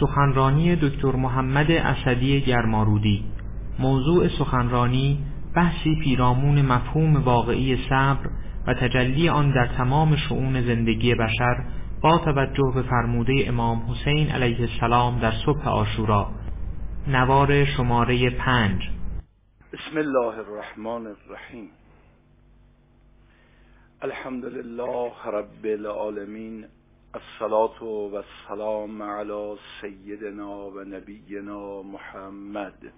سخنرانی دکتر محمد اسدی گرمارودی. موضوع سخنرانی بحثی پیرامون مفهوم واقعی صبر و تجلی آن در تمام شعون زندگی بشر با توجه به فرموده امام حسین علیه السلام در صبح آشورا. نوار شماره پنج. بسم الله الرحمن الرحیم. الحمد لله رب العالمین الصلاة و السلام علی سیدنا و نبینا محمد.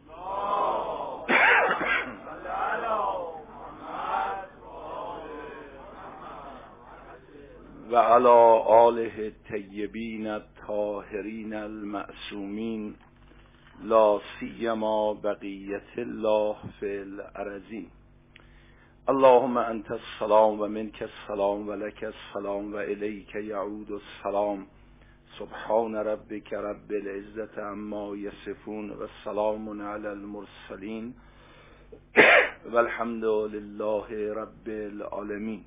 و علی آله الطیبین الطاهرین المعصومین لا سیما بقیت الله فی الارضین. اللهم أنت السلام ومنك السلام ولك السلام وإليك يعود السلام. سبحان ربك رب العزة عما يصفون والسلام على المرسلين. والحمد لله رب العالمين.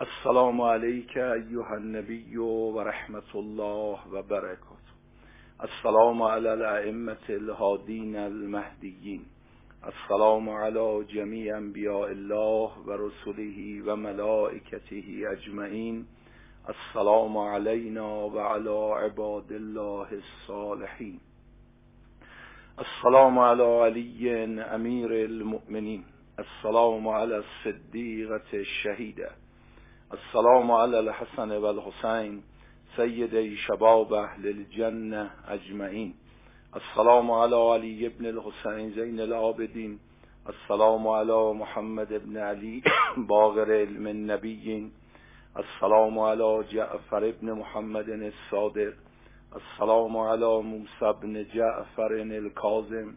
السلام عليك أيها النبي ورحمة الله وبركاته. السلام على الأئمة الهادين المهديين. السلام علی جمیع انبیاء الله و رسله و ملائکته اجمعین. السلام علینا و علی عباد الله الصالحین. السلام علی علی امیر المؤمنین. السلام علی الصدیقة الشهیده. السلام علی الحسن و الحسین سید شباب اهل الجنه اجمعین. السلام علی علی ابن الحسین زین العابدین. السلام علی محمد ابن علی باغر علم النبیین. السلام علی جعفر ابن محمد الصادق. السلام علی موسی ابن جعفر الكاظم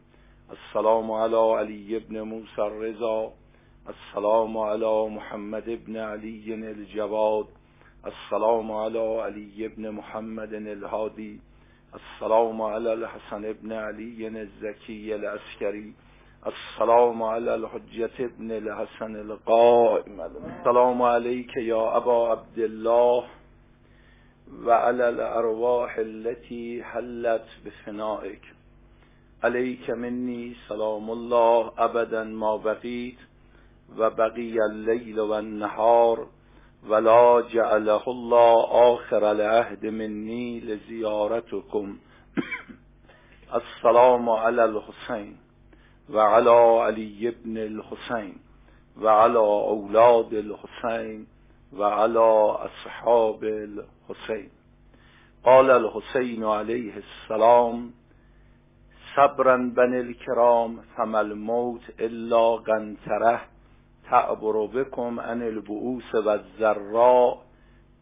السلام علی علی ابن موسی الرضا. السلام علی محمد ابن علی الجواد. السلام علی علی ابن محمد الهادی. السلام على الحسن بن علي الزكي العسكري. السلام على الحجة بن الحسن القائم. السلام عليك يا أبا عبد الله وعلى الأرواح التي حلت بفنائك عليك مني سلام الله أبدا ما بقيت وبقي الليل والنهار ولا جعله الله آخر العهد منی لزیارتكم السلام علی الحسین و علی ابن الحسین و علی اولاد الحسین و علی اصحاب الحسین قال الحسین علیه السلام صبرا بن الكرام فما الموت الا قنطره تعبر بكم عن البؤوس و الذراء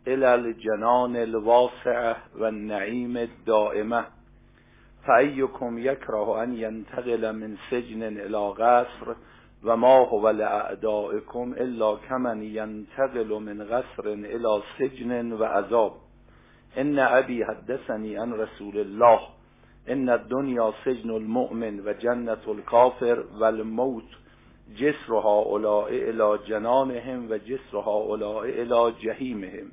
إلى الجنان الواسعه و النعیم الدائمة. فأيكم يكره أن ينتقل من سجن إلى قصر وما هو لأعدائكم إلا كمن ينتقل من قصر إلى سجن وعذاب. إن أبي حدثني عن رسول الله إن الدنيا سجن المؤمن وجنة الكافر والموت جسر هؤلاء الى جنانهم و جسر هؤلاء الى جهیمهم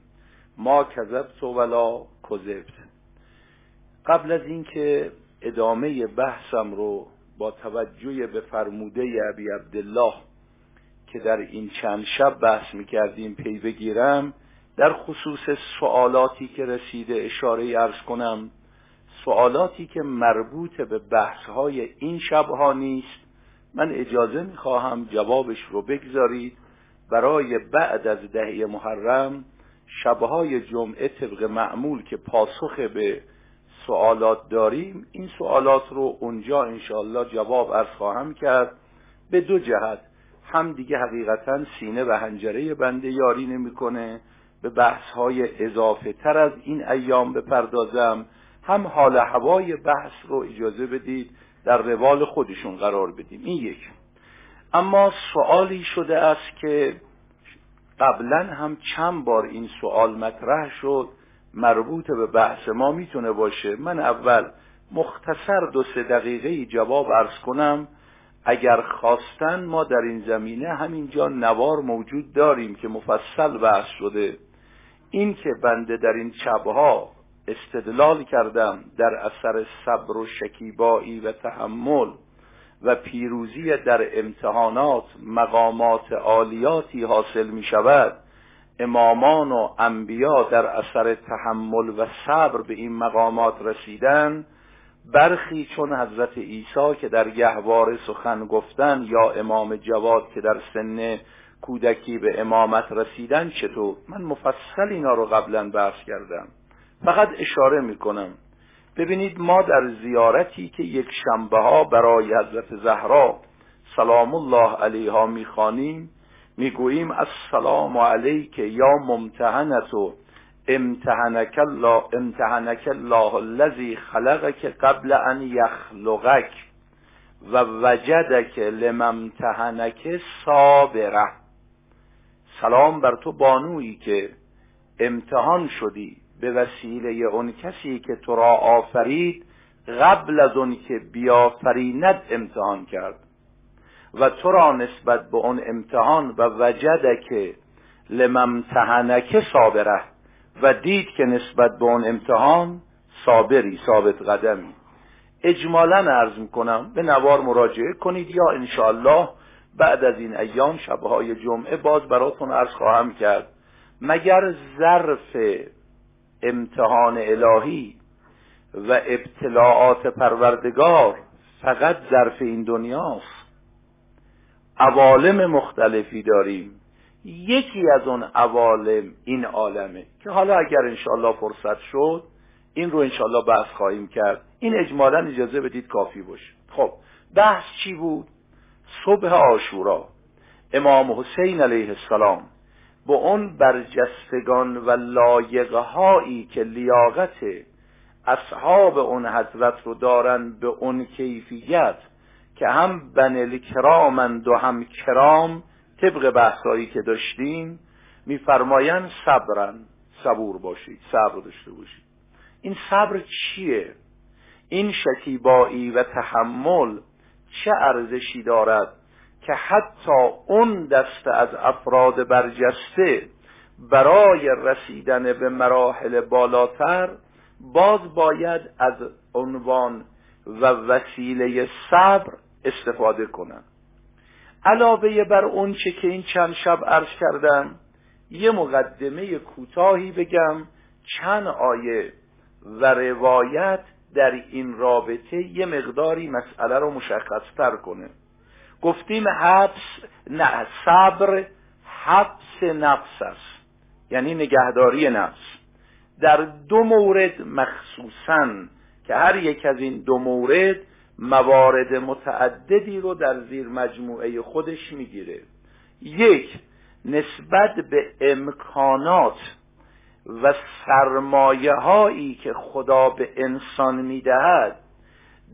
ما کذبت ولا کذبت. قبل از اینکه ادامه بحثم رو با توجه به فرموده ابی عبدالله که در این چند شب بحث می‌کردیم پی بگیرم در خصوص سوالاتی که رسیده اشاره ارز کنم سوالاتی که مربوط به بحثهای این شبها نیست من اجازه می‌خواهم جوابش رو بگذارید. برای بعد از دهه محرم شبهای جمعه طبق معمول که پاسخ به سوالات داریم این سوالات رو اونجا انشاءالله جواب ارز خواهم کرد. به دو جهت. هم دیگه حقیقتا سینه و هنجره بنده یاری نمی‌کنه. به بحث های اضافه تر از این ایام بپردازم. هم حال هوای بحث رو اجازه بدید. در روال خودشون قرار بدیم. این یک. اما سوالی شده است که قبلا هم چند بار این سوال مطرح شد مربوط به بحث ما می‌تونه باشه. من اول مختصر دو سه دقیقه جواب ارز کنم. اگر خواستن ما در این زمینه همینجا نوار موجود داریم که مفصل بحث شده. این که بنده در این شبها استدلال کردم در اثر صبر و شکیبایی و تحمل و پیروزی در امتحانات مقامات عالیاتی حاصل می شود امامان و انبیا در اثر تحمل و صبر به این مقامات رسیدن برخی چون حضرت عیسی که در گهوار سخن گفتن یا امام جواد که در سن کودکی به امامت رسیدن چطور؟ من مفصل اینا رو قبلا بحث کردم. فقط اشاره می‌کنم. ببینید ما در زیارتی که یک شنبه ها برای حضرت زهرا سلام الله علیها می‌خوانیم می‌گوییم السلام علیک یا ممتحنت و امتحنک الله امتحنک الله الذی خلقک قبل ان یخلقک و وجدک لممتحنک صابره سلام بر تو بانویی که امتحان شدی. به وسیله اون کسی که تو را آفرید قبل از اون که بیافریند امتحان کرد. و تو را نسبت به اون امتحان و وجدک لممتحنک صابره و دید که نسبت به اون امتحان صابری ثابت قدمی. اجمالا عرض می‌کنم به نوار مراجعه کنید یا انشاءالله بعد از این ایام شبهای جمعه باز براتون عرض خواهم کرد. مگر ظرف امتحان الهی و ابتلاعات پروردگار فقط ظرف این دنیاست. عوالم مختلفی داریم. یکی از اون عوالم این عالمه که حالا اگر انشاءالله فرصت شد این رو انشاءالله بحث خواهیم کرد. این اجمالا اجازه بدید کافی باشه. خب بحث چی بود؟ صبح آشورا. امام حسین علیه السلام به اون برجستگان و لایقهایی که لیاقت اصحاب اون حضرت رو دارن به اون کیفیت که هم بن کرامند و هم کرام طبق بحثایی که داشتیم میفرمایند صبرن. صبور باشید صبر داشته باشید. این صبر چیه؟ این شکیبایی و تحمل چه ارزشی دارد؟ که حتی اون دسته از افراد برجسته برای رسیدن به مراحل بالاتر باز باید از عنوان و وسیله صبر استفاده کنند علاوه بر اون چه که این چند شب عرض کردم یه مقدمه کوتاهی بگم چند آیه و روایت در این رابطه یه مقداری مسئله رو مشخصتر کنه. گفتیم حبس نه صبر حبس نفس است. یعنی نگهداری نفس. در دو مورد مخصوصا که هر یک از این دو مورد موارد متعددی رو در زیر مجموعه خودش می‌گیره. یک نسبت به امکانات و سرمایه هایی که خدا به انسان می‌دهد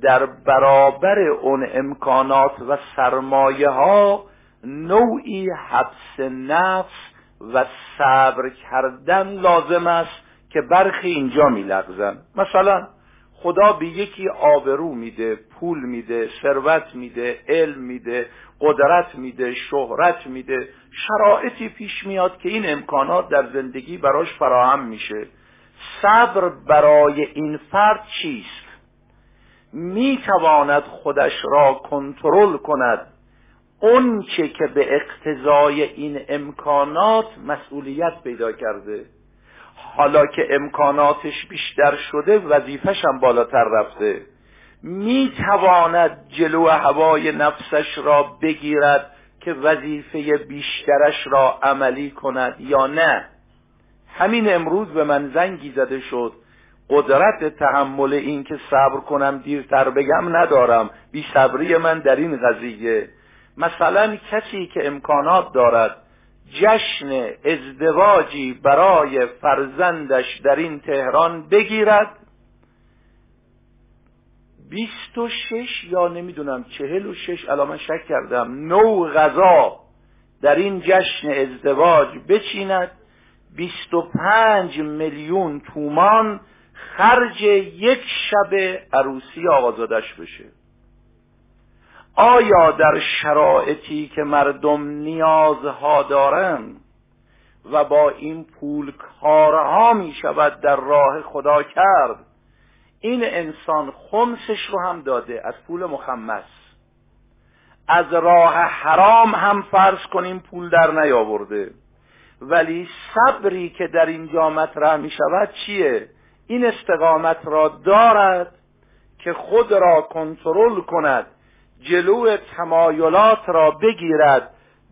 در برابر اون امکانات و سرمایه ها نوعی حبس نفس و صبر کردن لازم است که برخی اینجا میلغزن. مثلا خدا به یکی آبرو میده پول میده ثروت میده علم میده قدرت میده شهرت میده. شرایطی پیش میاد که این امکانات در زندگی براش فراهم میشه. صبر برای این فرد چیست؟ می‌تواند خودش را کنترل کند. اون چه که به اقتضای این امکانات مسئولیت پیدا کرده. حالا که امکاناتش بیشتر شده وظیفش هم بالاتر رفته. می‌تواند جلو هوای نفسش را بگیرد که وظیفه بیشترش را عملی کند یا نه. همین امروز به من زنگی زده شد. قدرت تحمل این که صبر کنم دیرتر بگم ندارم. بی صبری من در این قضیه. مثلا کسی که امکانات دارد جشن ازدواجی برای فرزندش در این تهران بگیرد بیست و شش یا نمی‌دونم چهل و شش الان شک کردم نو غذا در این جشن ازدواج بچیند بیست و پنج میلیون تومان خرج یک شب عروسی آقازادش بشه. آیا در شرایطی که مردم نیازها دارند و با این پول کارها می شود در راه خدا کرد این انسان خمسش رو هم داده از پول مخمس. از راه حرام هم فرض کنیم پول در نیاورده. ولی صبری که در اینجا مطرح می شود چیه؟ این استقامت را دارد که خود را کنترل کند جلو تمایلات را بگیرد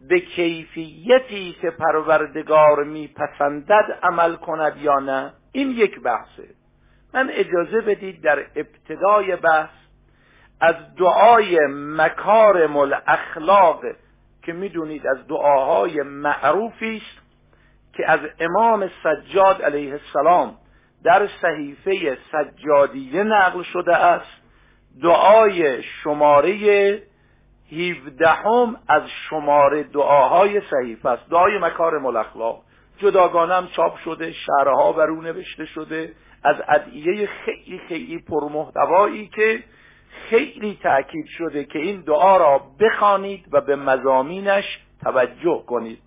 به کیفیتی که پروردگار میپسندد عمل کند یا نه. این یک بحثه. من اجازه بدید در ابتدای بحث از دعای مکارم الاخلاق که می‌دونید از دعاهای معروفی است که از امام سجاد علیه السلام در صحیفه سجادیه نقل شده است. دعای شماره 17 از شماره دعاهای صحیفه است. دعای مکارم الاخلاق. جداگانم چاپ شده شرها بر او نوشته شده. از ادعیه خیلی خیلی پرمحتوایی که خیلی تأکید شده که این دعا را بخوانید و به مزامینش توجه کنید.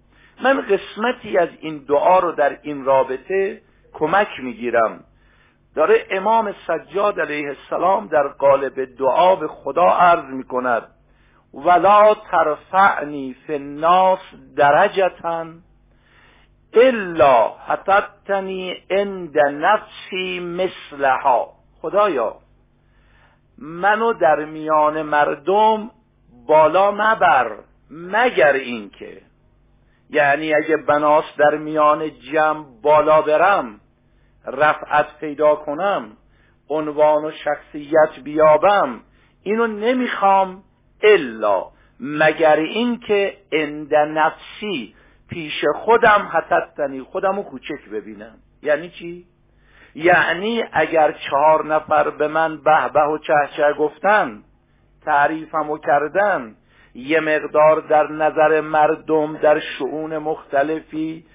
من قسمتی از این دعا رو در این رابطه کمک می‌گیرم. داره امام سجاد علیه السلام در قالب دعا به خدا عرض می‌کند. ولا ترفعنی فی الناس درجتا الا حتتنی عند نفسی مثلها. خدایا منو در میان مردم بالا مبر مگر اینکه؟ یعنی اگه بناس در میان جمع بالا برم رفعت پیدا کنم عنوان و شخصیت بیابم اینو نمی‌خوام الا مگر اینکه عند نفسی پیش خودم حتتنی خودمو کوچک ببینم یعنی چی؟ یعنی اگر چهار نفر به من به به و چه چه گفتن تعریفمو کردن یه مقدار در نظر مردم در شعون مختلفی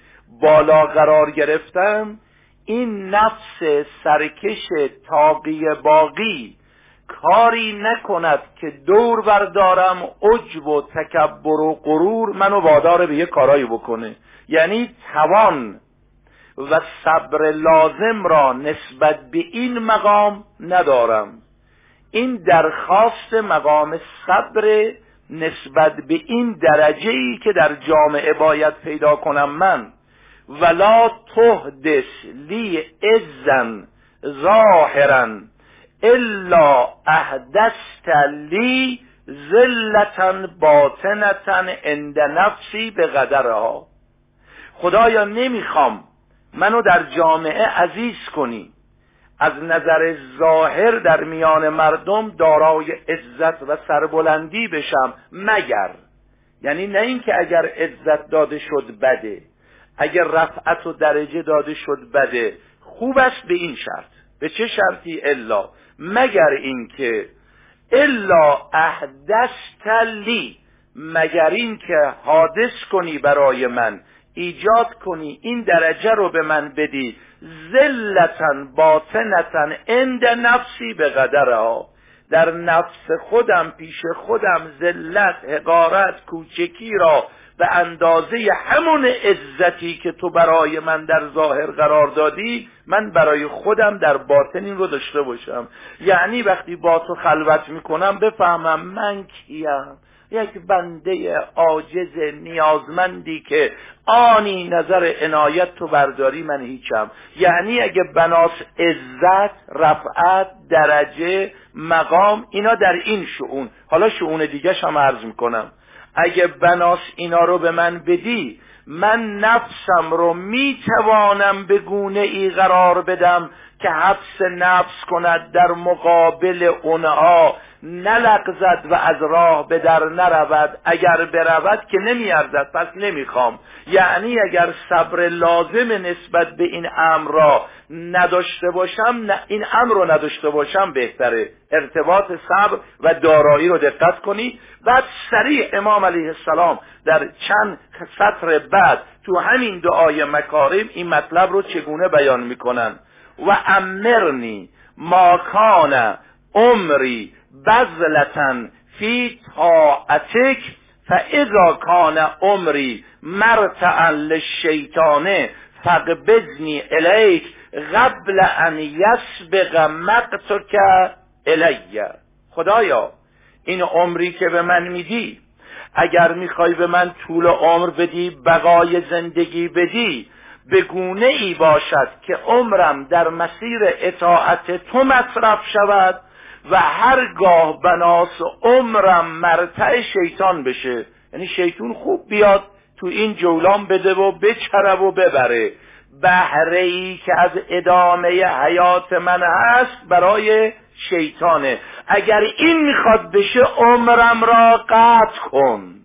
بالا قرار گرفتم این نفس سرکش تاقی باقی کاری نکند که دور بردارم عجب و تکبر و غرور منو وادار به یه کارایی بکنه. یعنی توان و صبر لازم را نسبت به این مقام ندارم. این درخواست مقام صبر نسبت به این درجه ای که در جامعه باید پیدا کنم من. ولا تهدس لی ازن ظاهرا الا احدثت لی ذلتا باطنتا عند نفسی به قدرها خدایا نمی‌خوام منو در جامعه عزیز کنی. از نظر ظاهر در میان مردم دارای عزت و سربلندی بشم مگر؟ یعنی نه اینکه اگر عزت داده شد بده. اگر رفعت و درجه داده شد بده خوب است به این شرط. به چه شرطی الا؟ مگر اینکه الا احدثت لی مگر اینکه حادث کنی برای من ایجاد کنی این درجه رو به من بدی ذلتا باطنتا عند نفسی به قدرها. در نفس خودم پیش خودم ذلت حقارت کوچکی را به اندازه همون عزتی که تو برای من در ظاهر قرار دادی من برای خودم در باطن این رو داشته باشم. یعنی وقتی با تو خلوت می‌کنم بفهمم من کیم. یک بنده عاجز نیازمندی که آنی نظر عنایت تو برداری من هیچم. یعنی اگه بناس عزت رفعت درجه مقام اینا در این شعون. حالا شعون دیگه هم عرض می‌کنم. اگه بناس اینا رو به من بدی من نفسم رو می‌توانم به گونه ای قرار بدم که حبس نفس کند در مقابل اونها. نلغزد و از راه به در نرود. اگر برود که نمیارزد پس نمی‌خوام. یعنی اگر صبر لازم نسبت به این امر را نداشته باشم نه این امر رو نداشته باشم بهتره. ارتباط صبر و دارایی رو دقت کنی. بعد سریع امام علیه السلام در چند سطر بعد تو همین دعای مکارم این مطلب رو چگونه بیان می‌کنن؟ و امرنی ماکان عمری بزلتن فی طاعتک فاذا کان عمری مرتعا للشیطانه فقبضنی الیک قبل ان یسبق مقتک الیه خدایا این عمری که به من میدی اگر می‌خوای به من طول عمر بدی بقای زندگی بدی به گونه ای باشد که عمرم در مسیر اطاعت تو مصرف شود. و هرگاه بناس عمرم مرتع شیطان بشه یعنی شیطون خوب بیاد تو این جولان بده و بچره و ببره. بهره ای که از ادامه حیات من هست برای شیطانه. اگر این می‌خواد بشه عمرم را قطع کن.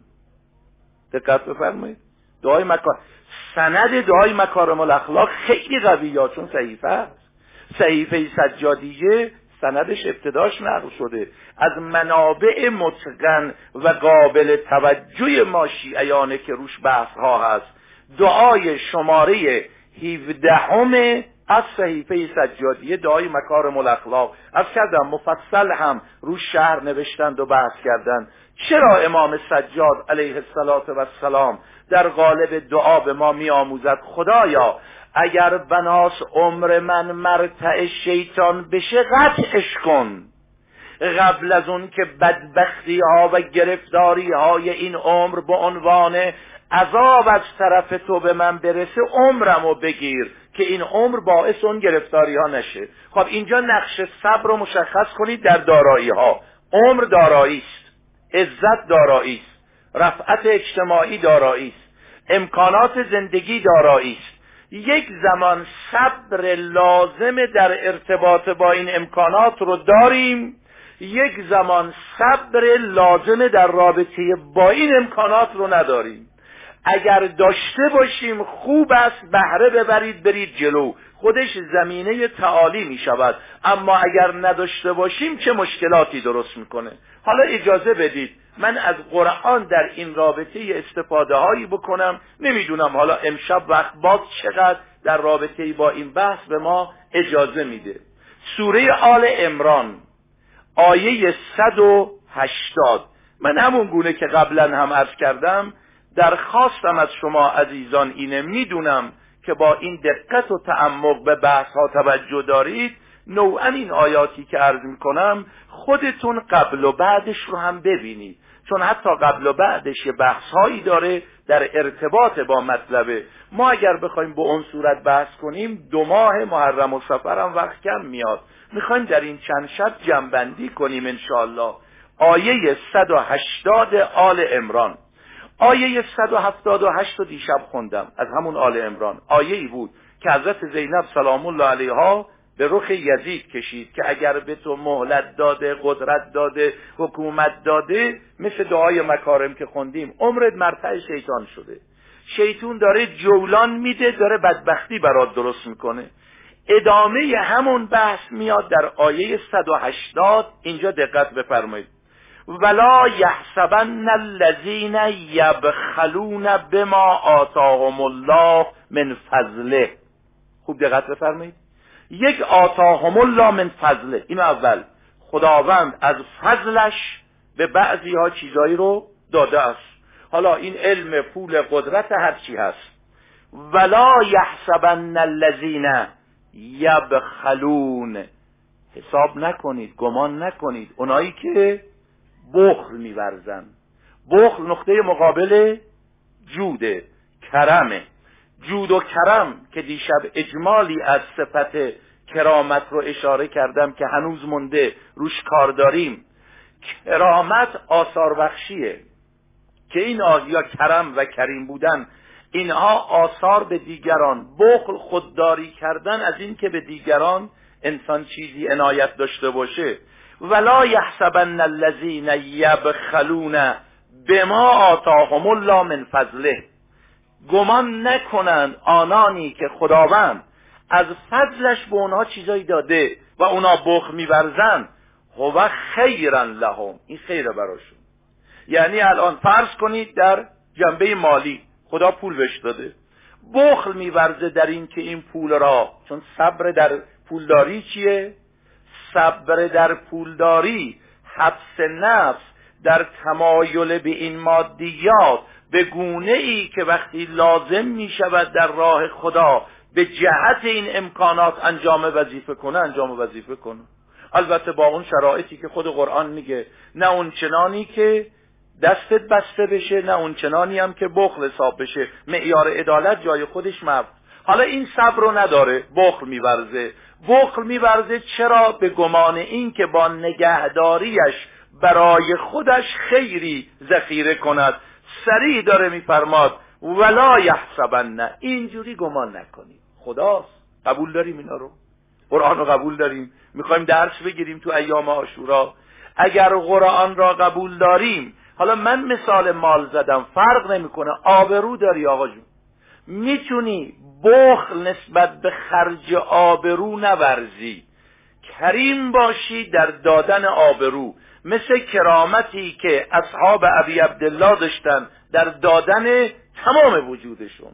دقت بفرمایید. دعای مکار سند دعای مکارم الاخلاق خیلی قوی یا چون صحیفه است. صحیفه سجادیه سندش ابتداش نقل شده. از منابع متقن و قابل توجه ما شیعیانه که روش بحث ها هست. دعای شماره 17 از صحیفه سجادیه دعای مکارم الاخلاق از کردم مفصل هم رو شهر نوشتند و بحث کردند. چرا امام سجاد علیه السلام در قالب دعا به ما می آموزد خدایا اگر بناس عمر من مرتع شیطان بشه قطعش کن. قبل از اون که بدبختی ها و گرفتاری های این عمر به عنوان عذاب از طرف تو به من برسه عمرم بگیر که این عمر باعث اون گرفتاری ها نشه. خب اینجا نقش صبر رو مشخص کنید در دارایی ها. عمر دارایی است. عزت دارایی است. رفعت اجتماعی دارایی است. امکانات زندگی دارایی است. یک زمان صبر لازم در ارتباط با این امکانات رو داریم یک زمان صبر لازم در رابطه با این امکانات رو نداریم. اگر داشته باشیم خوب است بهره ببرید برید جلو. خودش زمینه تعالی می شود. اما اگر نداشته باشیم چه مشکلاتی درست می‌کنه حالا اجازه بدید من از قرآن در این رابطه استفاده هایی بکنم. نمی‌دونم حالا امشب وقت باز چقدر در رابطه با این بحث به ما اجازه میده. سوره آل امران آیه 180 من همون گونه که قبلا هم عرض کردم درخواستم از شما عزیزان اینه می‌دونم که با این دقت و تعمق به بحث ها توجه دارید. نوعا این آیاتی که عرض می‌کنم خودتون قبل و بعدش رو هم ببینید. چون حتی قبل و بعدش یه بحث هایی داره در ارتباط با مطلبه. ما اگر بخوایم به اون صورت بحث کنیم دو ماه محرم و سفر هم وقت کم میاد. می‌خوایم در این چند شب جنبندی کنیم انشاءالله. آیه 180 آل امران آیه 178 رو دیشب خوندم از همون آل امران آیه ای بود که حضرت زینب سلام الله علیها به رخ یزید کشید که اگر به تو مهلت داده قدرت داده حکومت داده مثل دعای مکارم که خوندیم عمرت مرتع شیطان شده. شیطون داره جولان میده داره بدبختی برات درست می‌کنه. ادامه همون بحث میاد در آیه 180 اینجا دقت بفرمایید. ولا یحسبن الذین یبخلون بما آتاهم الله من فضله. خوب دقت بفرمایید. یک آتاهم الله من فضله. این اول. خداوند از فضلش به بعضی ها چیزایی رو داده است. حالا این علم پول قدرت هرچی هست. ولا یحسبن الذین یبخلون حساب نکنید گمان نکنید. اونایی که بخل میورزن. بخل نقطه مقابل جوده کرمه جود و کرم که دیشب اجمالی از صفت کرامت رو اشاره کردم که هنوز مونده روش کار داریم. کرامت آثار بخشیه که این یا کرم و کریم بودن اینها آثار به دیگران. بخل خودداری کردن از این که به دیگران انسان چیزی عنایت داشته باشه. ولا یحسبن الذین یبخلون بما آتاهم الله من فضله. گمان نکنند آنانی که خداوند از فضلش به اونها چیزایی داده و اونا بخ میورزن. هو خیرا لهم. این خیره براشون. یعنی الان فرض کنید در جنبه مالی خدا پول بهش داده. بخل میورزه در این که این پول را چون صبر در پولداری چیه؟ صبر در پولداری حبس نفس در تمایل به این مادیات به گونه ای که وقتی لازم می شود در راه خدا به جهت این امکانات انجام وظیفه کنه انجام وظیفه کنه. البته با اون شرایطی که خود قرآن میگه نه اون چنانی که دستت بسته بشه نه اون چنانی هم که بخل حساب بشه. معیار عدالت جای خودش مرد حالا این صبر رو نداره بخل میورزه. بخل میورزه. چرا؟ به گمان این که با نگهداریش برای خودش خیری ذخیره کند. سریع داره میفرماد ولا یحسبن. اینجوری گمان نکنیم خداست. قبول داریم اینا رو. قرآن رو قبول داریم. می‌خوایم درس بگیریم تو ایام آشورا اگر قرآن را قبول داریم حالا من مثال مال زدم. فرق نمی‌کنه. آبرو داری آقا جون. می‌تونی بخل نسبت به خرج آبرو نورزی. کریم باشی در دادن آبرو. مثل کرامتی که اصحاب ابی عبدالله داشتن در دادن تمام وجودشون.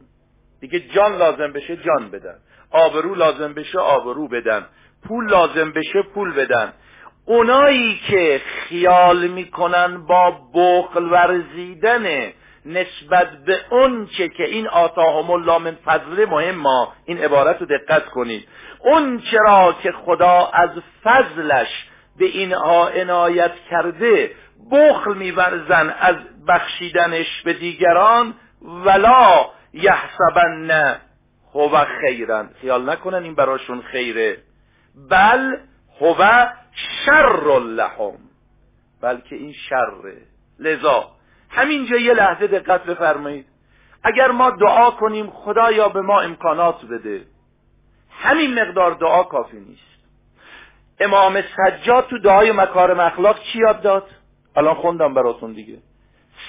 دیگه جان لازم بشه جان بدن. آبرو لازم بشه آبرو بدن. پول لازم بشه پول بدن. اونایی که خیال می‌کنن با بخل ورزیدن نسبت به اون چه که این آتاهم الله من فضل مهم ما این عبارت رو دقت کنید. اون چرا که خدا از فضلش به اینها عنایت کرده بخل میورزن از بخشیدنش به دیگران ولا یحسبن هو خیرن. خیال نکنن این براشون خیره. بل هو شر لهم. بلکه این شره. لذا همینجا یه لحظه دقت بفرمایید. اگر ما دعا کنیم خدایا به ما امکانات بده. همین مقدار دعا کافی نیست. امام سجاد تو دعای مکارم اخلاق چی یاد داد؟ الان خوندم براتون دیگه.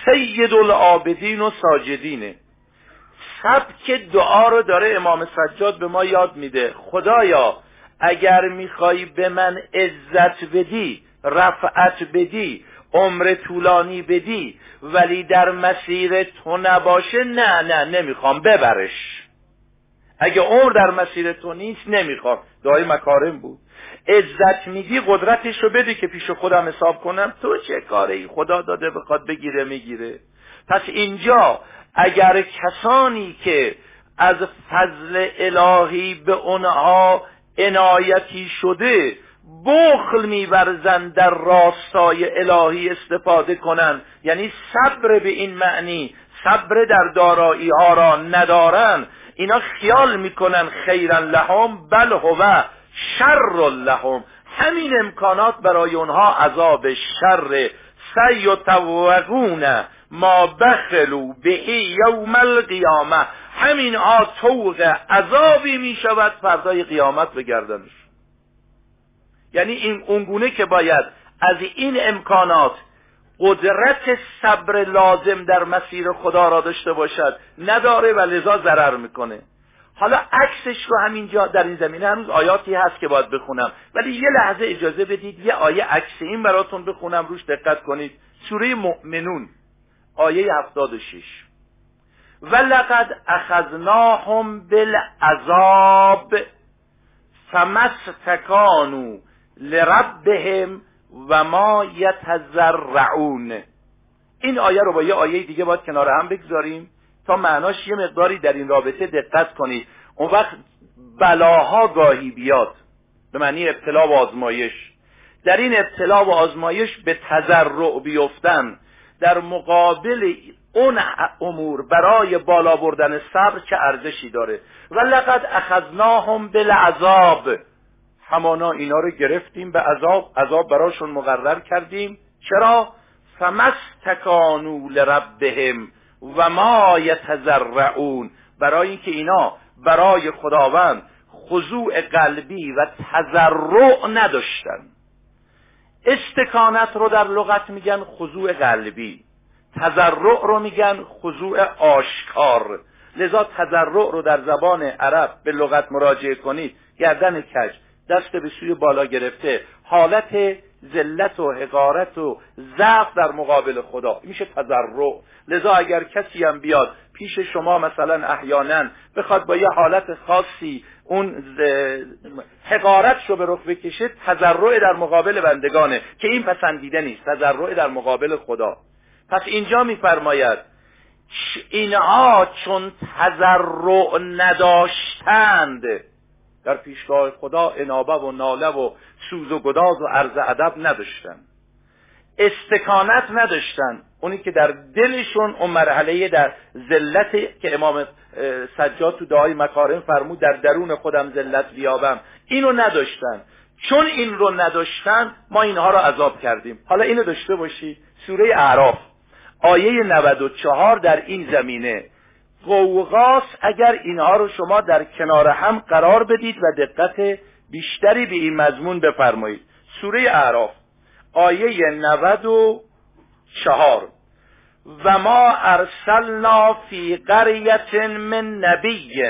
سید العابدین و ساجدینه. سبک دعا رو داره امام سجاد به ما یاد میده. خدایا اگر می‌خوای به من عزت بدی رفعت بدی عمر طولانی بدی ولی در مسیر تو نباشه نه نه نمی‌خوام ببرش. اگه عمر در مسیر تو نیست نمی‌خوام. دعای مکارم بود. عزت میدی قدرتش رو بده که پیش خودم حساب کنم. تو چه کاری؟ خدا داده بخواد بگیره می‌گیره. پس اینجا اگر کسانی که از فضل الهی به اونها عنایتی شده بخل میورزن در راستای الهی استفاده کنند یعنی صبر به این معنی صبر در دارایی ها را ندارن. اینا خیال می‌کنن خیرا لهم بل هو شر لهم. همین امکانات برای اونها عذاب شر. سیتوقون ما بخلو به یوم القیامه. همین آتوق عذابی می شود فردای قیامت به گردنش. یعنی این اونگونه که باید از این امکانات قدرت صبر لازم در مسیر خدا را داشته باشد نداره و لذا ضرر می‌کنه. حالا عکسش رو همینجا در این زمینه هنوز آیاتی هست که باید بخونم. ولی یه لحظه اجازه بدید یه آیه عکس این براتون بخونم روش دقت کنید. سوره مؤمنون آیه 76 ولقد اخذناهم بالعذاب فمستکانو لربهم و ما یتزرعون این آیه رو با یه آیه دیگه باید کنار هم بگذاریم تا معناش یه مقداری در این رابطه دقت کنید اون وقت بلاها گاهی بیاد. به معنی ابتلا و آزمایش. در این ابتلا و آزمایش به تذرع بیفتن. در مقابل اون امور برای بالا بردن صبر چه ارزشی داره؟ و لقد اخذناهم بالعذاب. همانا اینا رو گرفتیم به عذاب عذاب براشون مقرر کردیم. چرا؟ فمستکانو لربهم و ما یتزرعون برای اینکه اینا برای خداوند خضوع قلبی و تزرع نداشتن. استکانت رو در لغت میگن خضوع قلبی. تزرع رو میگن خضوع آشکار. لذا تزرع رو در زبان عرب به لغت مراجعه کنید. گردن کج. دست به سوی بالا گرفته. حالت ذلت و حقارت و ضعف در مقابل خدا. میشه تضرع. لذا اگر کسی هم بیاد پیش شما مثلا احیانا بخواد با یه حالت خاصی اون حقارت رو به رخ بکشه تضرع در مقابل بندگانه که این پسندیده نیست. تضرع در مقابل خدا. پس اینجا میفرماید اینها چون تضرع نداشتند در پیشگاه خدا انابه و ناله و سوز و گداز و عرض ادب نداشتن. استکانت نداشتن. اونی که در دلشون اون مرحله در ذلت که امام سجاد تو دعای مکارم فرمود در درون خودم ذلت بیابم. اینو نداشتن. چون این رو نداشتن ما اینها رو عذاب کردیم. حالا اینو داشته باشی. سوره اعراف. آیه 94 در این زمینه. قوقاس اگر اینها رو شما در کنار هم قرار بدید و دقت بیشتری به این مضمون بفرمایید. سوره اعراف آیه 94 و ما ارسلنا فی قریت من نبی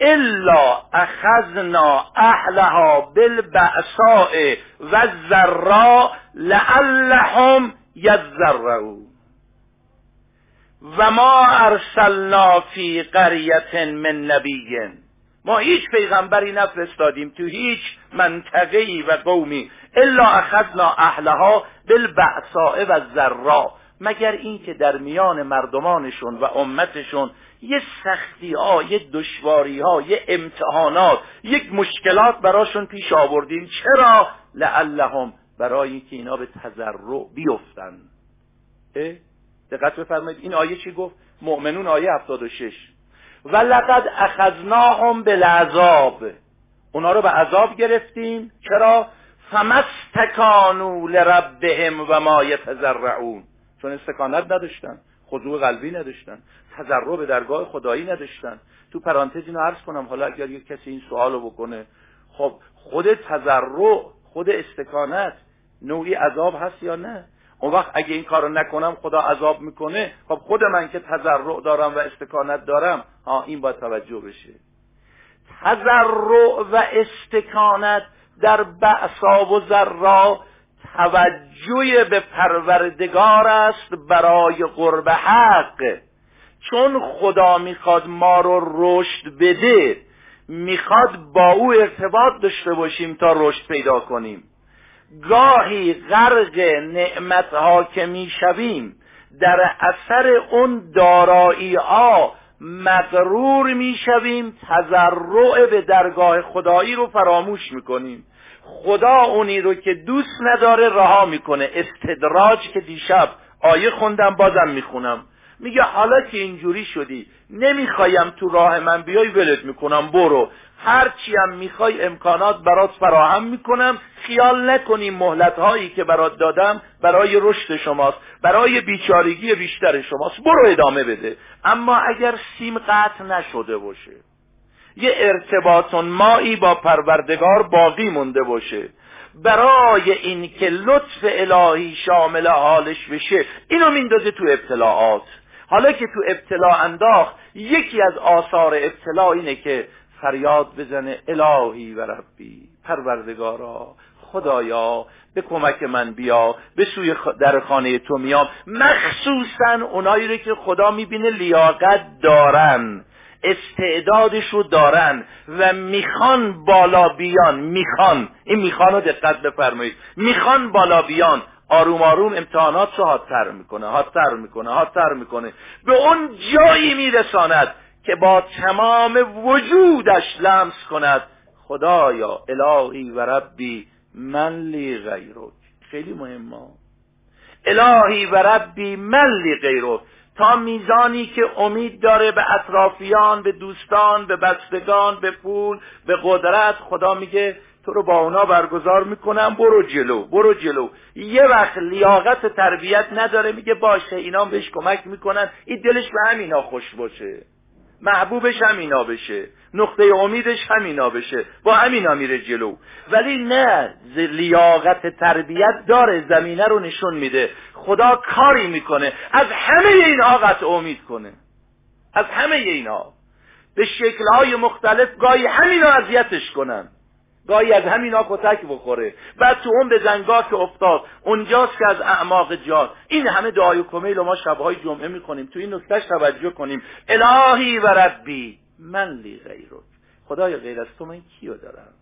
الا اخذنا اهلها بالبعصاء و الضراء لعلهم یذرعون. و ما ارسلنا فی قریت من نبی ما هیچ پیغمبری نفرستادیم تو هیچ منطقه و قومی الا اخذنا اهلها بالبعصاء و ذرا مگر اینکه در میان مردمانشون و امتشون یه سختی ها یه دشواری ها یه امتحانات یک مشکلات براشون پیش آوردیم. چرا؟ لعلهم برای اینکه اینا به تضرع بیفتن دقت بفرمایید. این آیه چی گفت؟ مؤمنون آیه 76 و لقد اخذناهم بالعذاب. اونا رو به عذاب گرفتیم. چرا؟ فمستکانو لربهم و ما یتزرعون چون استکانت نداشتن خضوع قلبی نداشتن تضرع به درگاه خدایی نداشتن. تو پرانتز اینو عرض کنم حالا اگر یک کسی این سوالو بکنه. خب خود تضرع خود استکانت نوعی عذاب هست یا نه؟ اون وقت اگه این کارو نکنم خدا عذاب می‌کنه. خب خود من که تضرع دارم و استکانت دارم ها این باید توجه بشه. تضرع و استکانت در بعصا و ذرا توجه به پروردگار است برای قرب حق. چون خدا می‌خواد ما رو رشد بده می‌خواد با او ارتباط داشته باشیم تا رشد پیدا کنیم. گاهی غرق نعمتها که می‌شویم در اثر اون دارایی ها مغرور می‌شویم تضرع به درگاه خدایی رو فراموش می‌کنیم. خدا اونی رو که دوست نداره رها می‌کنه. استدراج که دیشب آیه خوندم بازم می‌خونم. میگه حالا که اینجوری شدی نمی‌خوایم تو راه من بیای ولت می‌کنم برو. هرچی هم می‌خوای امکانات برات فراهم می‌کنم خیال نکنی مهلت هایی که برات دادم برای رشد شماست برای بیچارگی بیشتر شماست. برو ادامه بده. اما اگر سیم قطع نشده باشه یه ارتباط مایی با پروردگار باقی مونده باشه برای اینکه لطف الهی شامل حالش بشه اینو میندازه تو ابتلاعات. حالا که تو ابتلا انداخت یکی از آثار ابتلا اینه که فریاد بزنه الهی و ربی پروردگارا خدایا به کمک من بیا به سوی در خانه تو میام. مخصوصا اونایی رو که خدا می‌بینه لیاقت دارن استعدادش رو دارن و می‌خوان بالا بیان می‌خوان. این می‌خوان رو دقت بفرمایید. می‌خوان بالا بیان. آروم آروم امتحانات رو حادتر می‌کنه حادتر می‌کنه حادتر می‌کنه. به اون جایی میرساند که با تمام وجودش لمس کند. خدایا الهی و ربی من لی غیرک. خیلی مهمه الهی و ربی من لی غیرک. تا میزانی که امید داره به اطرافیان به دوستان به بستگان به پول به قدرت خدا میگه تو رو با اونا برگزار می‌کنم برو جلو برو جلو. یه وقت لیاقت تربیت نداره میگه باشه اینا بهش کمک می‌کنن. این دلش به همینا خوش باشه. محبوبش همینا بشه. نقطه امیدش همینا بشه. با همینا میره جلو. ولی نه لیاقت تربیت داره زمینه رو نشون میده. خدا کاری می‌کنه. از همه اینها قطع امید کنه. از همه اینها به شکلهای مختلف گاهی همینا اذیتش کنن. گاهی از همینا کتک بخوره. بعد تو اون به زنگاه که افتاد اونجاست که از اعماق جان. این همه دعای کمیل و ما شبهای جمعه می‌کنیم. تو این نکتهش توجه کنیم. الهی و ربی من لی غیرک. خدای غیر از تو من کیو دارم؟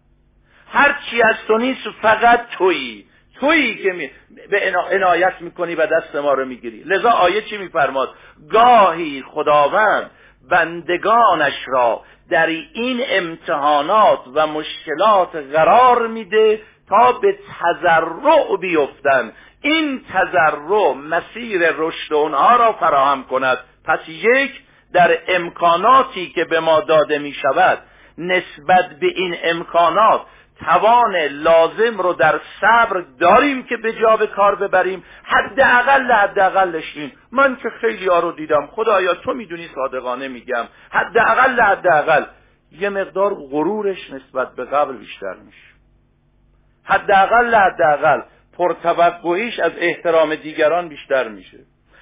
هر چی از تو نیست فقط تویی. تویی که می... به عنایت می‌کنی و دست ما رو می‌گیری. لذا آیه چی میفرماد؟ گاهی خداوند بندگانش را در این امتحانات و مشکلات قرار میده تا به تذرع بیفتن. این تذرع مسیر رشد اونها را فراهم کند. پس یک در امکاناتی که به ما داده می شود نسبت به این امکانات توان لازم رو در صبر داریم که به جا به کار ببریم. حداقل حداقلش این. من که خیلی ها رو دیدم. خدایا تو می‌دونی صادقانه میگم. حداقل حداقل. یه مقدار غرورش نسبت به قبل بیشتر میشه. حداقل حداقل. پرتوقعیش از احترام دیگران بیشتر میشه.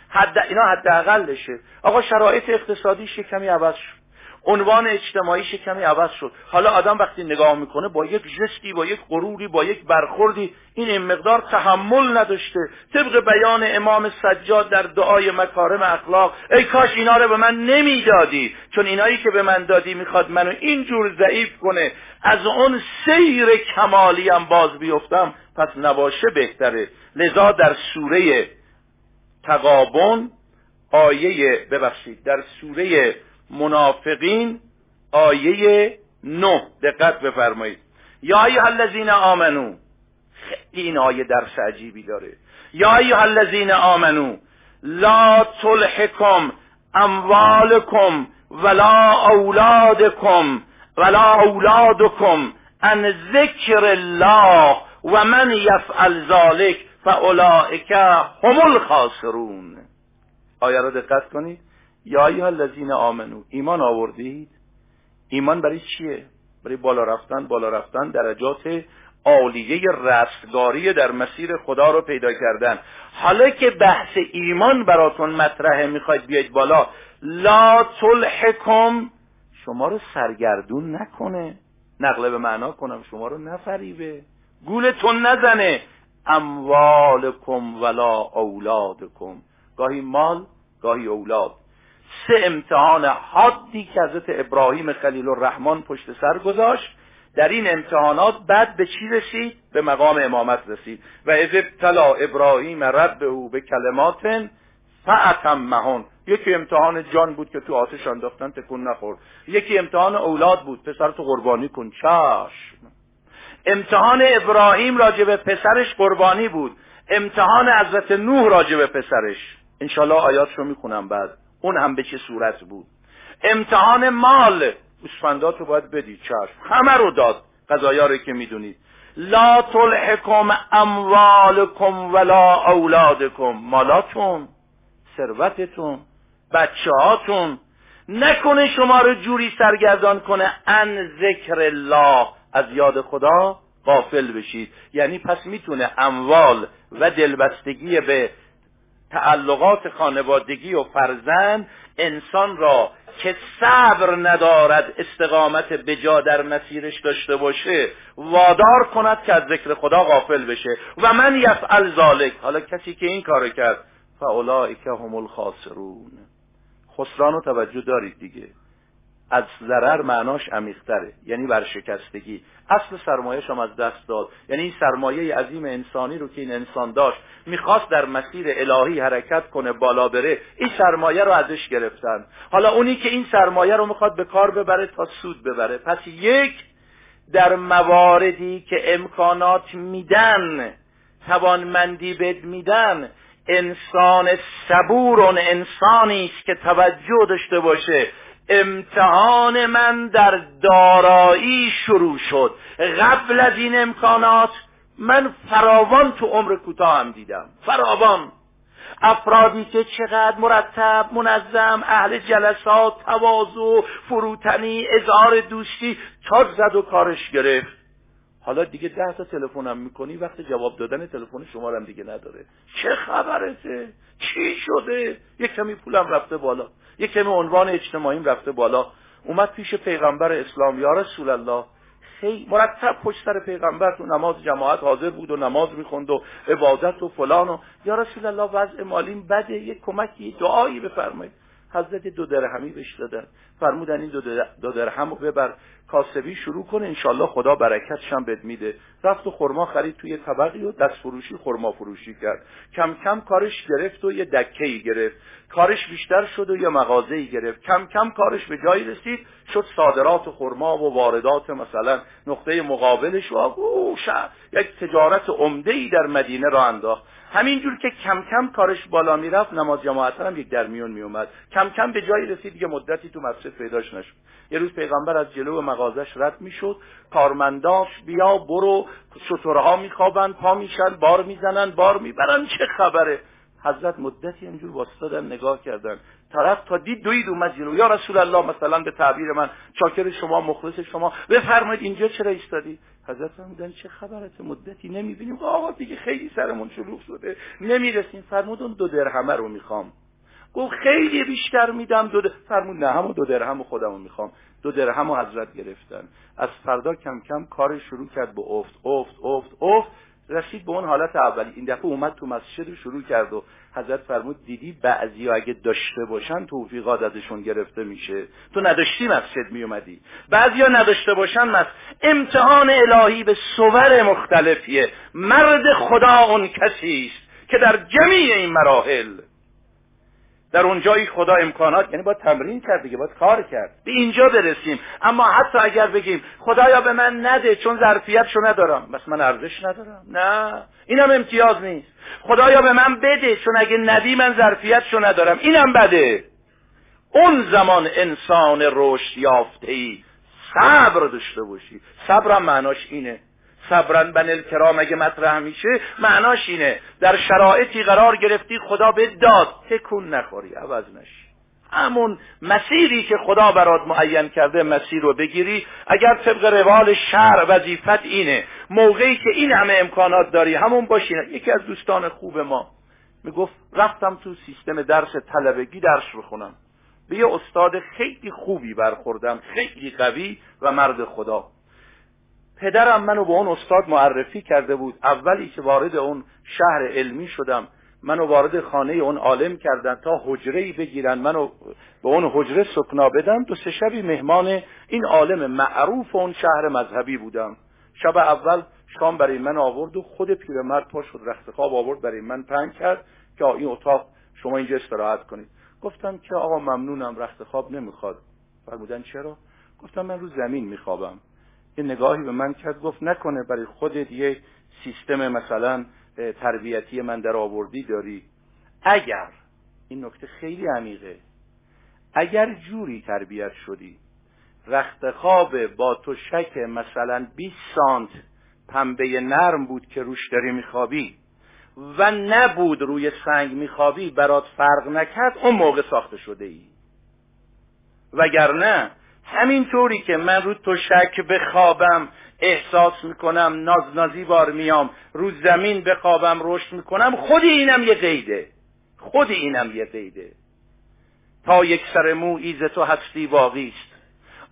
حد اینا حداقلشه. آقا شرایط اقتصادیش کمی عوض شد. عنوان اجتماعی کمی عوض شد. حالا آدم وقتی نگاه می‌کنه با یک جستی با یک غروری با یک برخوردی این مقدار تحمل نداشته. طبق بیان امام سجاد در دعای مکارم اخلاق ای کاش اینا رو به من نمی‌دادی. چون اینایی که به من دادی می‌خواد منو اینجور ضعیف کنه. از اون سیر کمالی هم باز بیفتم پس نباشه بهتره. لذا در سوره تقابن آیه ببخشید در سوره منافقین آیه نه. دقت بفرمایید. یا ایها الذین آمنو. این آیه درس عجیبی داره. یا ایها الذین آمنو. لا تلحکم اموالکم ولا اولادکم ولا اولادکم ان ذکر الله و من یفعل ذلك فاولئک هم الخاسرون. آیه رو دقت کنید. یا ایها الذین آمنو ایمان آوردید. ایمان برای چیه؟ برای بالا رفتن بالا رفتن درجات عالیه رستگاری در مسیر خدا رو پیدا کردن. حالا که بحث ایمان براتون مطرحه می‌خواید بیاید بالا. لا تلحکم شما رو سرگردون نکنه. نقله به معنا کنم شما رو نفریبه. گولتون نزنه. اموالکم ولا اولادکم. گاهی مال گاهی اولاد. سه امتحان حادی که حضرت ابراهیم خلیل الرحمن پشت سر گذاشت. در این امتحانات بعد به چی رسید؟ به مقام امامت رسید. و از ابتلا ابراهیم ربه به کلمات فعتمهن یکی امتحان جان بود که تو آتش انداختن تکون نخورد یکی امتحان اولاد بود. پسر تو قربانی کن. چشم. امتحان ابراهیم راجع پسرش قربانی بود. امتحان حضرت نوح راجع به پسرش. انشالله آیات رو می‌خونم بعد. اون هم به چه صورت بود؟ امتحان مال گوسفندات رو باید بدید چشم. همه رو داد. قضایا رو که می‌دونید. لا تلحکم اموالکم ولا اولادکم. مالاتون ثروتتون بچه هاتون نکنه شما رو جوری سرگردان کنه ان ذکر الله. از یاد خدا غافل بشید. یعنی پس می‌تونه اموال و دلبستگی به تعلقات خانوادگی و فرزند انسان را که صبر ندارد استقامت بجا در مسیرش داشته باشه وادار کند که از ذکر خدا غافل بشه. و من یفعل ذالک حالا کسی که این کار کرد فاولائک هم الخاسرون. خسران و توجه دارید دیگه. از ضرر معناش عمیقتره یعنی ورشکستگی. اصل سرمایهش هم از دست داد. یعنی این سرمایه عظیم انسانی رو که این انسان داشت می‌خواست در مسیر الهی حرکت کنه بالا بره این سرمایه رو ازش گرفتن. حالا اونی که این سرمایه رو می‌خواد به کار ببره تا سود ببره. پس یک در مواردی که امکانات میدن توانمندی بد میدن انسان صبور انسانی است که توجه داشته باشه. امتحان من در دارایی شروع شد. قبل از این امکانات من فراوان تو عمر کوتاهم دیدم. فراوان. افرادی که چقدر مرتب منظم اهل جلسات تواضع فروتنی اظهار دوستی تا زد و کارش گرفت. حالا دیگه ده تا تلفنم می‌کنی وقت جواب دادن تلفن شما هم دیگه نداره. چه خبرته چی شده؟ یک کمی پولم رفته بالا. یک کمی عنوان اجتماعیم رفته بالا. اومد پیش پیغمبر اسلام. یا رسول الله خیلی مرتب پشت سر پیغمبر تو نماز جماعت حاضر بود و نماز می‌خوند و عبادت و فلان و یا رسول الله وضع مالیم بده یک کمکی دعایی بفرمایید. حضرت دو درهمی بهش دادن. فرمودن این دو درهم رو ببر. کاسبی شروع کنه انشالله خدا برکتش هم بد میده. رفت و خرما خرید توی طبقی و دست فروشی خرما فروشی کرد. کم کم کارش گرفت و یه دکه ای گرفت. کارش بیشتر شد و یه مغازه ای گرفت. کم کم کارش به جایی رسید شد صادرات خرما و واردات مثلا نقطه مقابلش و یک تجارت عمده ای در مدینه را انداخت. همینجور که کم کم کارش بالا می‌رفت نماز جماعت هم یک در میون میومد. کم کم به جایی رسید یه مدتی تو مسجد پیداش نشد. یه روز پیغمبر از جلو مغازش رد می‌شد. کارمنداش بیا برو. شطورها میخوابن پا میشن بار می‌زنن بار می‌برن. چه خبره؟ حضرت مدتی همجور واسطادن نگاه کردن. طرف تا دید دوید اومد جلو. یا رسول الله مثلا به تعبیر من چاکر شما مخلص شما بفرمایید اینجا چرا ایستادی حضرت فرمودن چه خبرت؟ مدتی نمی‌بینیم. آقا دیگه خیلی سرمون شلوغ شده. نمی‌رسیم. فرمودن دو درهمه رو می‌خوام. گفت خیلی بیشتر میدم دو در... فرمود نه همون دو درهم خودمو می‌خوام. دو درهم حضرت گرفتن. از فردا کم کم کار شروع کرد به افت افت افت افت. رسید به اون حالت اولی. این دفعه اومد تو مسجد رو شروع کرد و حضرت فرمود دیدی بعضی اگه داشته باشن توفیقات ازشون گرفته میشه. تو نداشتی مسجد میومدی. بعضی ها نداشته باشن مس امتحان الهی به صور مختلفیه. مرد خدا اون کسی است که در جمیع این مراحل در اونجایی خدا امکانات یعنی باید تمرین کرد دیگه باید کار کرد. به اینجا برسیم. اما حتی اگر بگیم خدایا به من نده چون ظرفیتشو ندارم. بس من ارزش ندارم. نه. اینم امتیاز نیست. خدایا به من بده چون اگه ندی من ظرفیتشو ندارم. اینم بده. اون زمان انسان رشد یافته ای صبر داشته باشی. صبرم معناش اینه. صبرن بن الکرام اگه مطرح میشه معناش اینه. در شرایطی قرار گرفتی خدا به داد. تکون نخوری عوض نشی. همون مسیری که خدا برات معین کرده مسیر رو بگیری. اگر طبق روال شهر وظیفت اینه موقعی که این همه امکانات داری همون باشی. یکی از دوستان خوب ما می‌گفت رفتم تو سیستم درس طلبگی درس بخونم. به یه استاد خیلی خوبی برخوردم خیلی قوی و مرد خدا. پدرم منو به اون استاد معرفی کرده بود. اولی که وارد اون شهر علمی شدم منو وارد خانه اون عالم کردن تا حجره بگیرن. منو به اون حجره سکنا بدن. دو سه شبی مهمان این عالم معروف اون شهر مذهبی بودم. شب اول شام برای من آورد و خود پیرمرد پا شد. رخت خواب آورد برای من پنگ کرد که این اتاق شما اینجا استراحت کنید. گفتم که آقا ممنونم رخت خواب نمی‌خواد. فرمودن چرا؟ گفتم من رو زمین میخوابم. یه نگاهی به من کرد گفت نکنه برای خودت یه سیستم مثلا تربیتی من در آوردی داری. اگر این نکته خیلی عمیقه اگر جوری تربیت شدی رخت خواب با تو شک مثلا 20 سانت پنبه نرم بود که روش داری میخوابی و نبود روی سنگ میخوابی برات فرق نکرد اون موقع ساخته شده ای. وگرنه همینطوری که من رو تو شک بخوابم احساس می‌کنم ناز نازی بار میام رو زمین بخوابم رشد می‌کنم خود اینم یه قیده خود اینم یه قیده. تا یک سر مو ایز تو هستی باقی است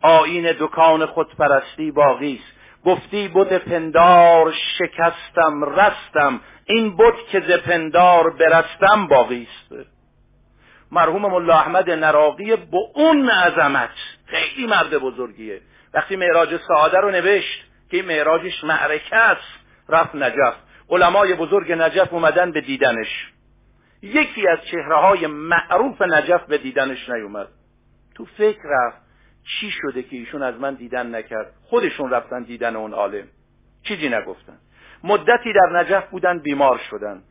آین دکان خودپرستی باقی است. گفتی بود پندار شکستم رستم این بود که ز پندار برستم باقی است. مرحوم ملا احمد نراقی با اون عظمت خیلی مرد بزرگیه. وقتی معراج سعاده رو نوشت که معراجش معرکه است رفت نجف. علمای بزرگ نجف اومدن به دیدنش. یکی از چهره های معروف نجف به دیدنش نیومد. تو فکر رفت چی شده که ایشون از من دیدن نکرد. خودشون رفتن دیدن اون عالم. چیزی نگفتن. مدتی در نجف بودن بیمار شدن.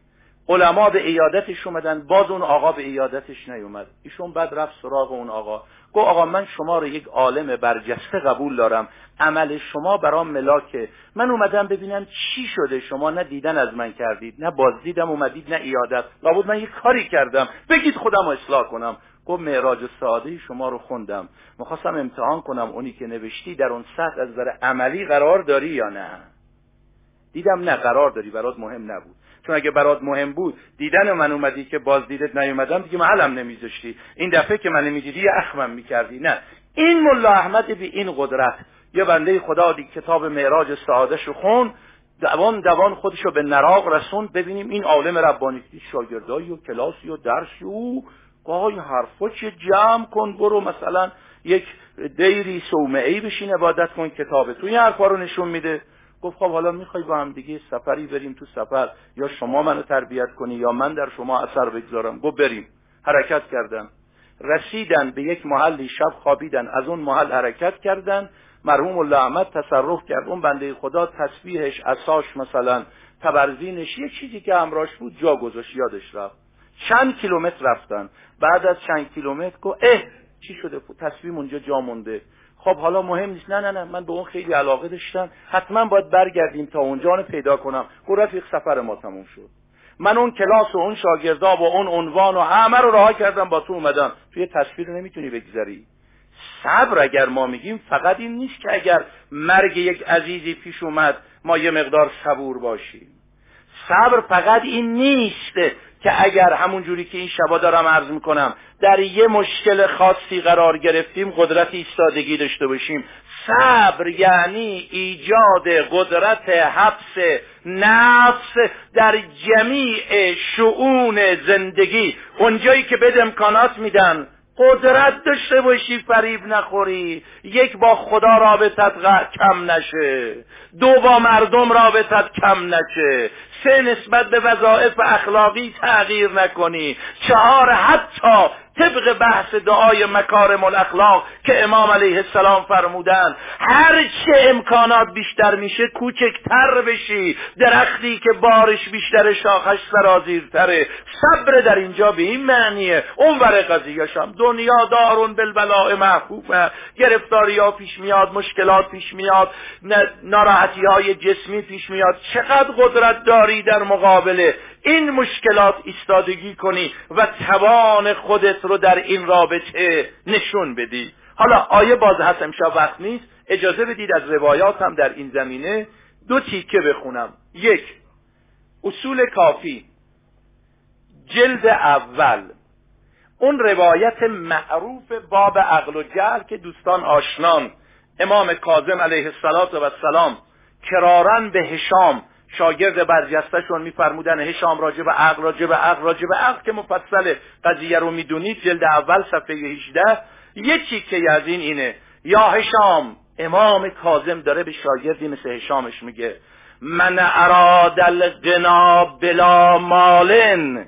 علما به ایادتش اومدن باز اون آقا به ایادتش نیومد. ایشون بعد رفت سراغ اون آقا. گو آقا من شما رو یک عالم برجسته قبول دارم. عمل شما برام ملاکه من اومدم ببینم چی شده. شما نه دیدن از من کردید نه بازدیدم اومدید نه ایادت. لابد من یک کاری کردم. بگید خودم اصلاح کنم. گفت معراج ساده شما رو خوندم. می‌خواستم امتحان کنم اونی که نوشتی در اون سطح از نظر عملی قرار داری یا نه. دیدم نه قرار داری. برات مهم نبود. چون اگه برات مهم بود دیدن من اومدی که باز دیدت نیومدم دیگه محلم نمیذاشتی. این دفعه که من نمی‌دیدی اخمم می‌کردی. نه. این ملا احمد بی این قدرت. یه بنده خدا دی کتاب معراج سعادش رو خون. دوان دوان خودش رو به نراق رسون ببینیم این عالم ربانی شاگردایی و کلاسی و درسی و گاهی حرفا چه جمع کن برو مثلا یک دیری ای بشین عبادت کن کتابه تو. این حرفا رو نشون میده. گفت خب حالا می‌خوای با هم دیگه سفری بریم تو سفر یا شما منو تربیت کنی یا من در شما اثر بگذارم. گفت بریم. حرکت کردن. رسیدن به یک محلی شب خوابیدن. از اون محل حرکت کردن. مرحوم الله احمد تصرف کرد. اون بنده خدا تسبیحش اساش مثلا تبرزینش یه چیزی که امراش بود جا گذاشت یادش رفت. چند کیلومتر رفتن. بعد از چند کیلومتر گفت اه چی شده؟ تصویر اونجا جا مونده. خب حالا مهم نیست. نه نه نه من به اون خیلی علاقه داشتم. حتما باید برگردیم تا اونجا پیدا کنم. گفت رفیق سفر ما تموم شد. من اون کلاس و اون شاگردا و اون عنوان و همه رو رها کردم با تو اومدم. توی تصویر نمی‌تونی بگذری صبر اگر ما میگیم فقط این نیست که اگر مرگ یک عزیزی پیش اومد ما یه مقدار صبور باشیم. صبر فقط این نیست. که اگر همون جوری که این شبا دارم عرض می‌کنم در یه مشکل خاصی قرار گرفتیم قدرت ایستادگی داشته باشیم. صبر یعنی ایجاد قدرت حبس نفس در جمیع شعون زندگی. اونجایی که بد امکانات میدن قدرت داشته باشی فریب نخوری. یک با خدا رابطت کم نشه. دو با مردم رابطت کم نشه. سه نسبت به وظایف اخلاقی تغییر نکنی. چهار حتی طبق بحث دعای مکارم الاخلاق که امام علیه السلام فرمودن هر چه امکانات بیشتر میشه کوچکتر بشی درختی که بارش بیشتر شاخش سرازیرتره. صبر در اینجا به این معنیه. اون ور قضیهش هم دنیا دارون بالبلاء محفوفه گرفتاری ها پیش میاد مشکلات پیش میاد ناراحتی های جسمی پیش میاد. چقدر قدرت داری در مقابله؟ این مشکلات ایستادگی کنی و توان خودت رو در این رابطه نشون بدی. حالا آیه باز هست امشب وقت نیست. اجازه بدید از روایات هم در این زمینه دو تیکه بخونم. یک اصول کافی. جلد اول. اون روایت معروف باب عقل و جهل که دوستان آشنان امام کاظم علیه السلام کرارن به هشام شاگرد برجستشون میفرمودن هشام راجع به عقل راجع به عقل راجع به عقل که مفصل قضیه رو می‌دونید جلد اول صفحه 18 یه چیکه از این اینه یا هشام امام کاظم داره به شاگردی مثل هشامش میگه من اراد الغنا بلا مالن.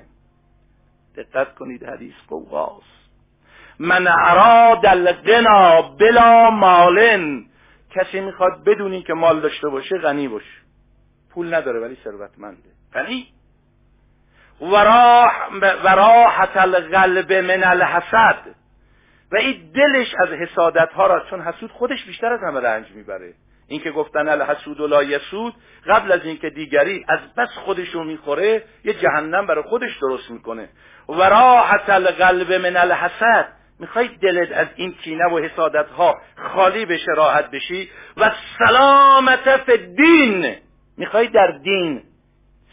دقت کنید حدیث قوقاس من اراد الغنا بلا مالن. کسی می‌خواد بدونی که مال داشته باشه غنی باشه. پول نداره ولی ثروتمنده. غنی وراحت القلب من الحسد. و این دلش از حسادت ها را چون حسود خودش بیشتر از همه رنج می‌بره. این که گفتن الحسود و لا یسود قبل از اینکه دیگری از بس خودش رو می‌خوره یه جهنم برای خودش درست می‌کنه. و راحت القلب من الحسد. می‌خوای دلت از این کینه و حسادت ها خالی بشه راحت بشی. و سلامت فی دین می‌خوای در دین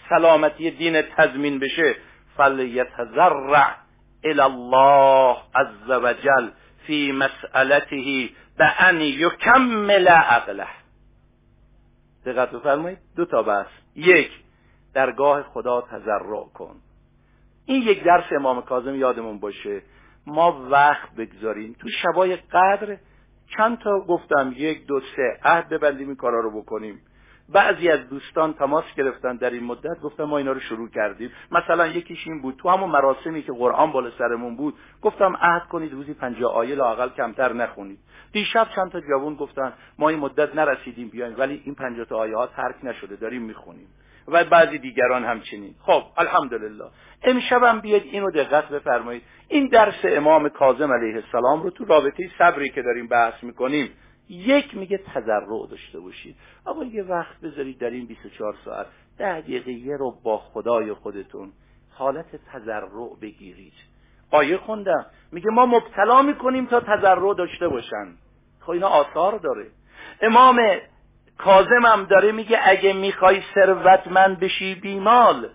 سلامتی دین تضمین بشه فلیتزرع الى الله عز وجل فی مسئلته به ان یکمل عقله. دقت بفرمایید. دو تا بحث. یک درگاه خدا تضرع کن. این یک درس امام کاظم یادمون باشه. ما وقت بگذاریم. تو شبای قدر چند تا گفتم. یک دو سه. عهد ببندیم این کارا رو بکنیم. بعضی از دوستان تماس گرفتن در این مدت گفتم ما اینا رو شروع کردیم. مثلا یکیش این بود تو همون مراسمی که قرآن بالا سرمون بود گفتم عهد کنید روزی پنجاه آیه لاقل کمتر نخونید. دیشب چند تا جوان گفتن ما این مدت نرسیدیم بیایم ولی این پنجاه تا آیه ها ترک نشده داریم می‌خونیم. و بعضی دیگران همچنین. خب الحمدلله. امشبم بیاید اینو دقت بفرمایید. این درس امام کاظم علیه السلام رو تو رابطه صبری که داریم بحث می‌کنیم یک میگه تضرع داشته باشید. آقا یه وقت بذارید در این 24 ساعت ده دقیقه یه رو با خدای خودتون حالت تضرع بگیرید. آیه خوندم. میگه ما مبتلا می‌کنیم تا تضرع داشته باشن. خب اینا آثار داره. امام کازم هم داره میگه اگه می‌خوای ثروتمند بشی بیمال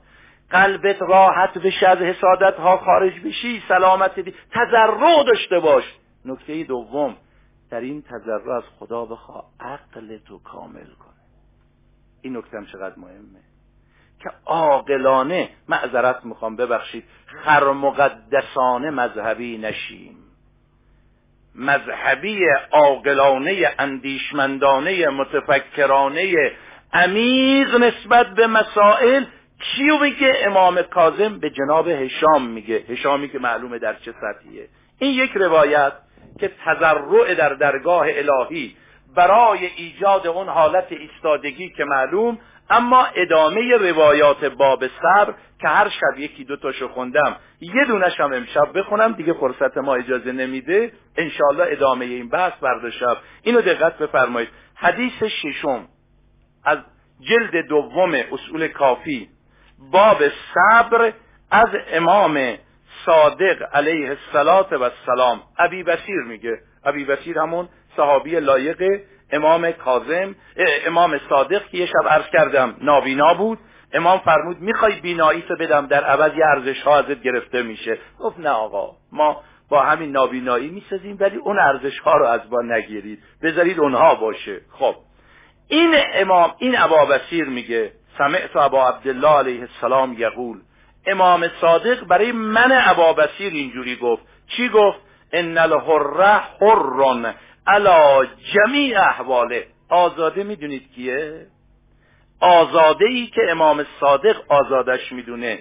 قلبت راحت بشه از حسادت ها خارج بشی سلامت بی تضرع داشته باش. نکته دوم در این تذرع از خدا بخوا عقل تو کامل کنه. این نکتم چقدر مهمه. که عاقلانه معذرت می‌خوام ببخشید خرمقدسانه مذهبی نشیم. مذهبی عاقلانه اندیشمندانه متفکرانه عمیق نسبت به مسائل. کیو میگه؟ امام کاظم به جناب هشام میگه. هشامی که معلومه در چه سطحیه. این یک روایت. که تضرع در درگاه الهی برای ایجاد اون حالت ایستادگی که معلوم اما ادامه روایات باب صبر که هر شب یکی دو تاشو خوندم یه دونش هم امشب بخونم دیگه فرصت ما اجازه نمیده. انشاءالله ادامه این بحث برد شب. اینو دقت بفرمایید. حدیث ششم از جلد دوم اصول کافی. باب صبر از امام صادق علیه السلام ابی بسیر میگه. ابی بسیر همون صحابی لایق امام کاظم امام صادق که یه شب عرض کردم نابینا بود. امام فرمود می‌خوای بینایی تو بدم در عوض یه ارزش ها ازت گرفته میشه. گفت نه آقا ما با همین نابینایی می‌سازیم ولی اون ارزش ها رو از با نگیرید. بذارید اونها باشه. خب. این امام این ابا بسیر میگه سمعت ابا عبدالله علیه السلام یقول امام صادق برای من ابا بسیر اینجوری گفت. چی گفت؟ ان الحره حر علا جمیع احواله. آزاده می‌دونید کیه؟ آزاده ای که امام صادق آزادش می‌دونه.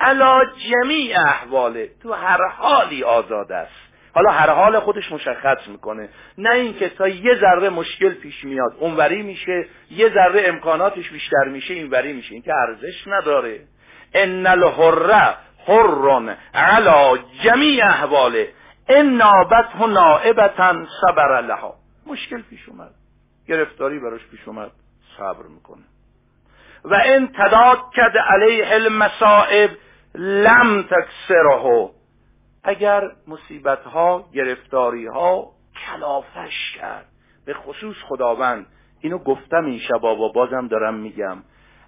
علا جمیع احواله. تو هر حالی آزاده است. حالا هر حال خودش مشخص می‌کنه. نه اینکه تا یه ذره مشکل پیش میاد اونوری میشه یه ذره امکاناتش بیشتر میشه اینوری میشه. این که ارزش نداره. ان الحره حر علا جمیع احواله این نابت و نائبتا صبر لها مشکل پیش اومد. گرفتاری براش پیش اومد. صبر می‌کنه. و این تداد کد علیه المصائب لم تکسره اگر مصیبت ها گرفتاری ها کلافش کرد. به خصوص خداوند. اینو گفتم این شبا و بازم دارم میگم.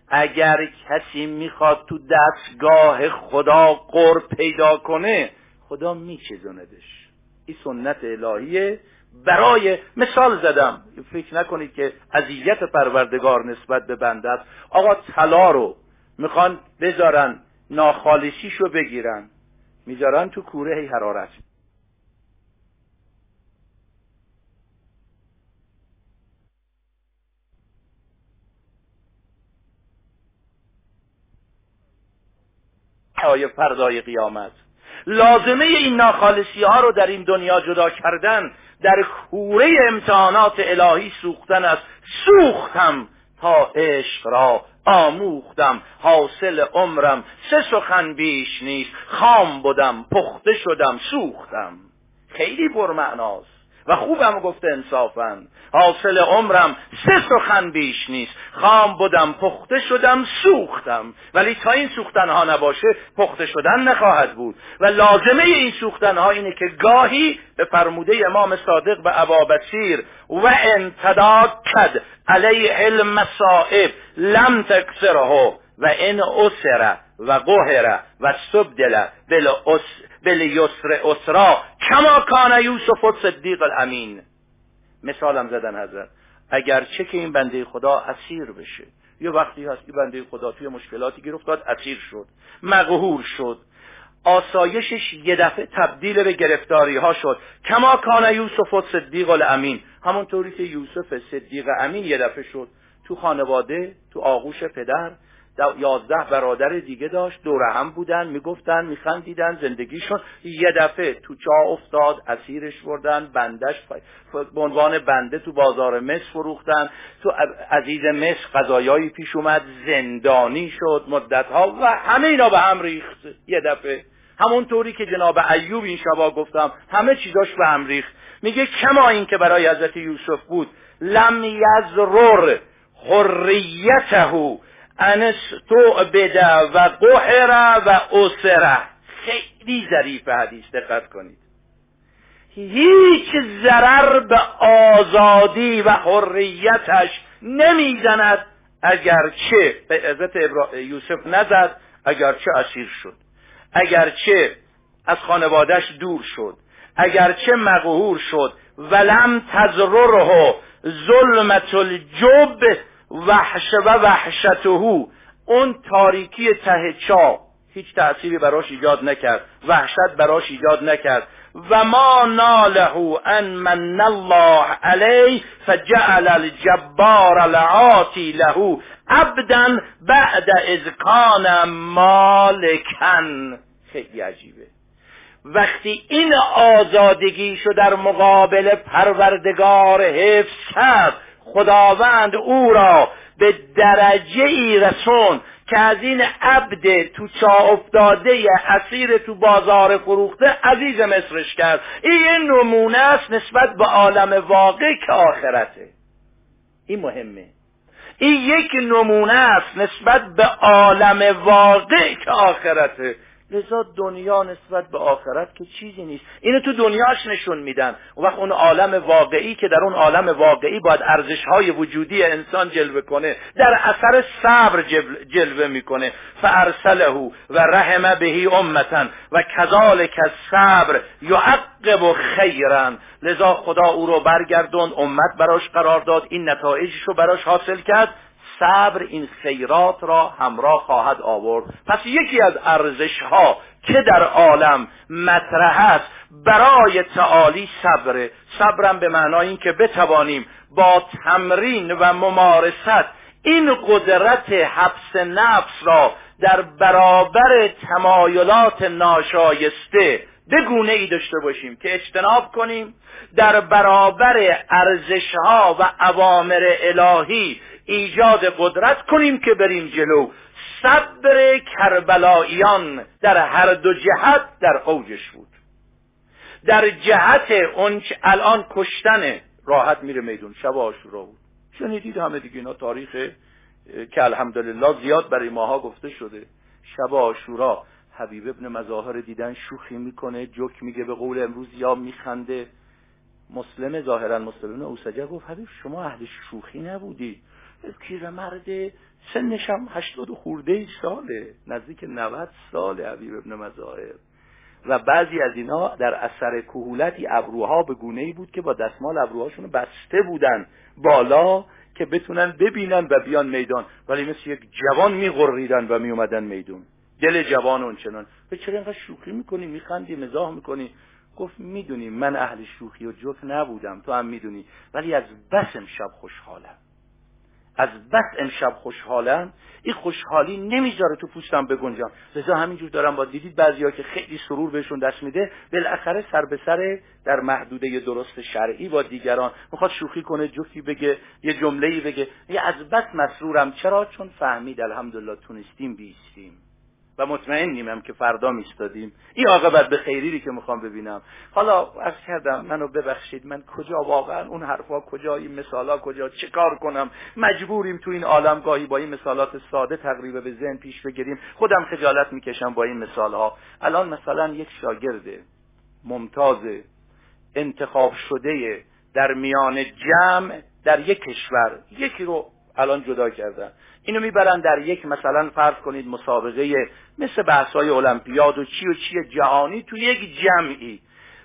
اگر کسی می‌خواد تو دستگاه خدا قرب پیدا کنه خدا میچزوندش این سنت الهیه برای مثال زدم. فکر نکنید که اذیت پروردگار نسبت به بنده است. آقا طلا رو می‌خوان بذارن ناخالصیش رو بگیرن. می‌ذارن تو کوره حرارت. های فردای قیامت. لازمه این ناخالصی ها رو در این دنیا جدا کردن در کوره امتحانات الهی سوختن است. سوختم تا عشق را آموختم. حاصل عمرم سه سخن بیش نیست. خام بودم پخته شدم سوختم. خیلی پرمعناست. و خوبم گفته انصافا. حاصل عمرم سه سخن بیش نیست. خام بودم پخته شدم سوختم. ولی تا این سوختن ها نباشه پخته شدن نخواهد بود. و لازمه این سوختن ها اینه که گاهی به فرموده امام صادق به ابا بسیر و انتداد کد علیه المصائب لم تکسره و این اسره. و قهره و سبدل بل یسر اسرا کما کان یوسف صدیق الامین. مثالم زدن حضرت. اگر چه که این بنده خدا اسیر بشه. یه وقتی هست که بنده خدا توی مشکلاتی گیر افتاد اسیر شد. مقهور شد. آسایشش یه دفعه تبدیل به گرفتاری ها شد. کما کان یوسف صدیق الامین. همونطوری که یوسف صدیق امین یه دفعه شد. تو خانواده تو آغوش پدر یازده برادر دیگه داشت دور هم بودن می‌گفتن میخندیدن زندگیشون. یه دفعه تو چا افتاد اسیرش بردن بندش به عنوان بنده تو بازار مصر فروختن. تو عزیز مصر قضایایی پیش اومد زندانی شد مدت ها و همه اینا به هم ریخت. یه دفعه. همونطوری که جناب ایوب این شبا گفتم همه چیزاش به هم ریخت. میگه کما این که برای حضرت یوسف بود. لم یزرر حریته انس تو بده و قهره و اسره خیلی ظریف حدیث دقت کنید. هیچ ضرر به آزادی و حریتش نمی‌زند اگرچه به عزت یوسف نزد اگرچه اسیر شد. اگرچه از خانوادهش دور شد. اگرچه مقهور شد. ولم تزرره ظلمت الجب وحش و وحشته اون تاریکی ته چا هیچ تأثیری براش ایجاد نکرد. وحشت براش ایجاد نکرد. و ما ناله ان من الله علیه فجعل الجبار لعاتی له عبدا بعد از کان مالکن. خیلی عجیبه. وقتی این آزادگیشو در مقابل پروردگار حفظ کرد خداوند او را به درجه ای رسون که از این عبد تو چا افتاده اسیر تو بازار فروخته عزیز مصرش کرد. این نمونه است نسبت به عالم واقع که آخرته. این مهمه. این یک نمونه است نسبت به عالم واقع که آخرته. لذا دنیا نسبت به آخرت که چیزی نیست. اینو تو دنیاش نشون میدن. و وقت اون عالم واقعی که در اون عالم واقعی باید ارزش های وجودی انسان جلوه کنه در اثر صبر جلوه می‌کنه. فارسله و رحم بهی امتن. و کذالک صبر یعقب خیرن. لذا خدا او رو برگردوند امت براش قرار داد. این نتایجش رو براش حاصل کرد. صبر این خیرات را همراه خواهد آورد. پس یکی از ارزش ها که در عالم مطرح است برای تعالی صبر. صبرم به معنای این که بتوانیم با تمرین و ممارست این قدرت حبس نفس را در برابر تمایلات ناشایسته به گونه ای داشته باشیم که اجتناب کنیم در برابر ارزش ها و اوامر الهی ایجاد قدرت کنیم که بریم جلو. صبر کربلاییان در هر دو جهت در اوجش بود. در جهت اونچه الان کشتن راحت میره میدون. شب آشورا بود. شنیدید همه دیگه اینا تاریخ که الحمدلله زیاد برای ماها گفته شده. شب آشورا. حبیب ابن مظاهر دیدن شوخی می‌کنه جوک میگه به قول امروز یا میخنده. مسلم ظاهرا مسلم اوسجه گفت حبیب شما اهل شوخی نبودی. مرد سنش هم هشتاد خورده ساله نزدیک 90 ساله حبیب ابن مظاهر. و بعضی از اینا در اثر کهولتی ابروها به گونه ای بود که با دستمال ابروهاشون بسته بودن بالا که بتونن ببینن و بیان میدان. ولی مثل یک جوان میغریدن و میومدن میدون. دل جوان اون چنان به چرا اینقدر شوخی می‌کنی؟ میخندی مزاح می‌کنی؟ گفت می‌دونی من اهل شوخی و جوک نبودم. تو هم می‌دونی. ولی از بس امشب خوشحالم. از بس امشب خوشحالم. این خوشحالی نمی‌ذاره تو پوستم بگنجم. لذا همینجور دارم با دیدید بعضیا که خیلی سرور بهشون دست میده بالاخره سر به سر در محدوده درست شرعی با دیگران. می‌خواد شوخی کنه جفتی بگه یه جمله بگه. یه از بس مسرورم. چرا؟ چون فهمید الحمدلله تونستیم بیستیم. و مطمئنیم هم که فردا میستادیم این عاقبت به خیری که می‌خوام ببینم. حالا عرض کردم منو ببخشید من کجا واقعا اون حرفا کجا این مثالا کجا چه کار کنم؟ مجبوریم تو این عالم گاهی با این مثالات ساده تقریبا به ذهن پیش بگیریم. خودم خجالت می‌کشم با این مثالها. الان مثلا یک شاگرد ممتاز انتخاب شده در میان جمع در یک کشور یکی رو الان جدا کردن اینو می‌برن در یک مثلا فرض کنید مسابقه مثل بحثای المپیاد و چی و چی جهانی تو یک جمعی.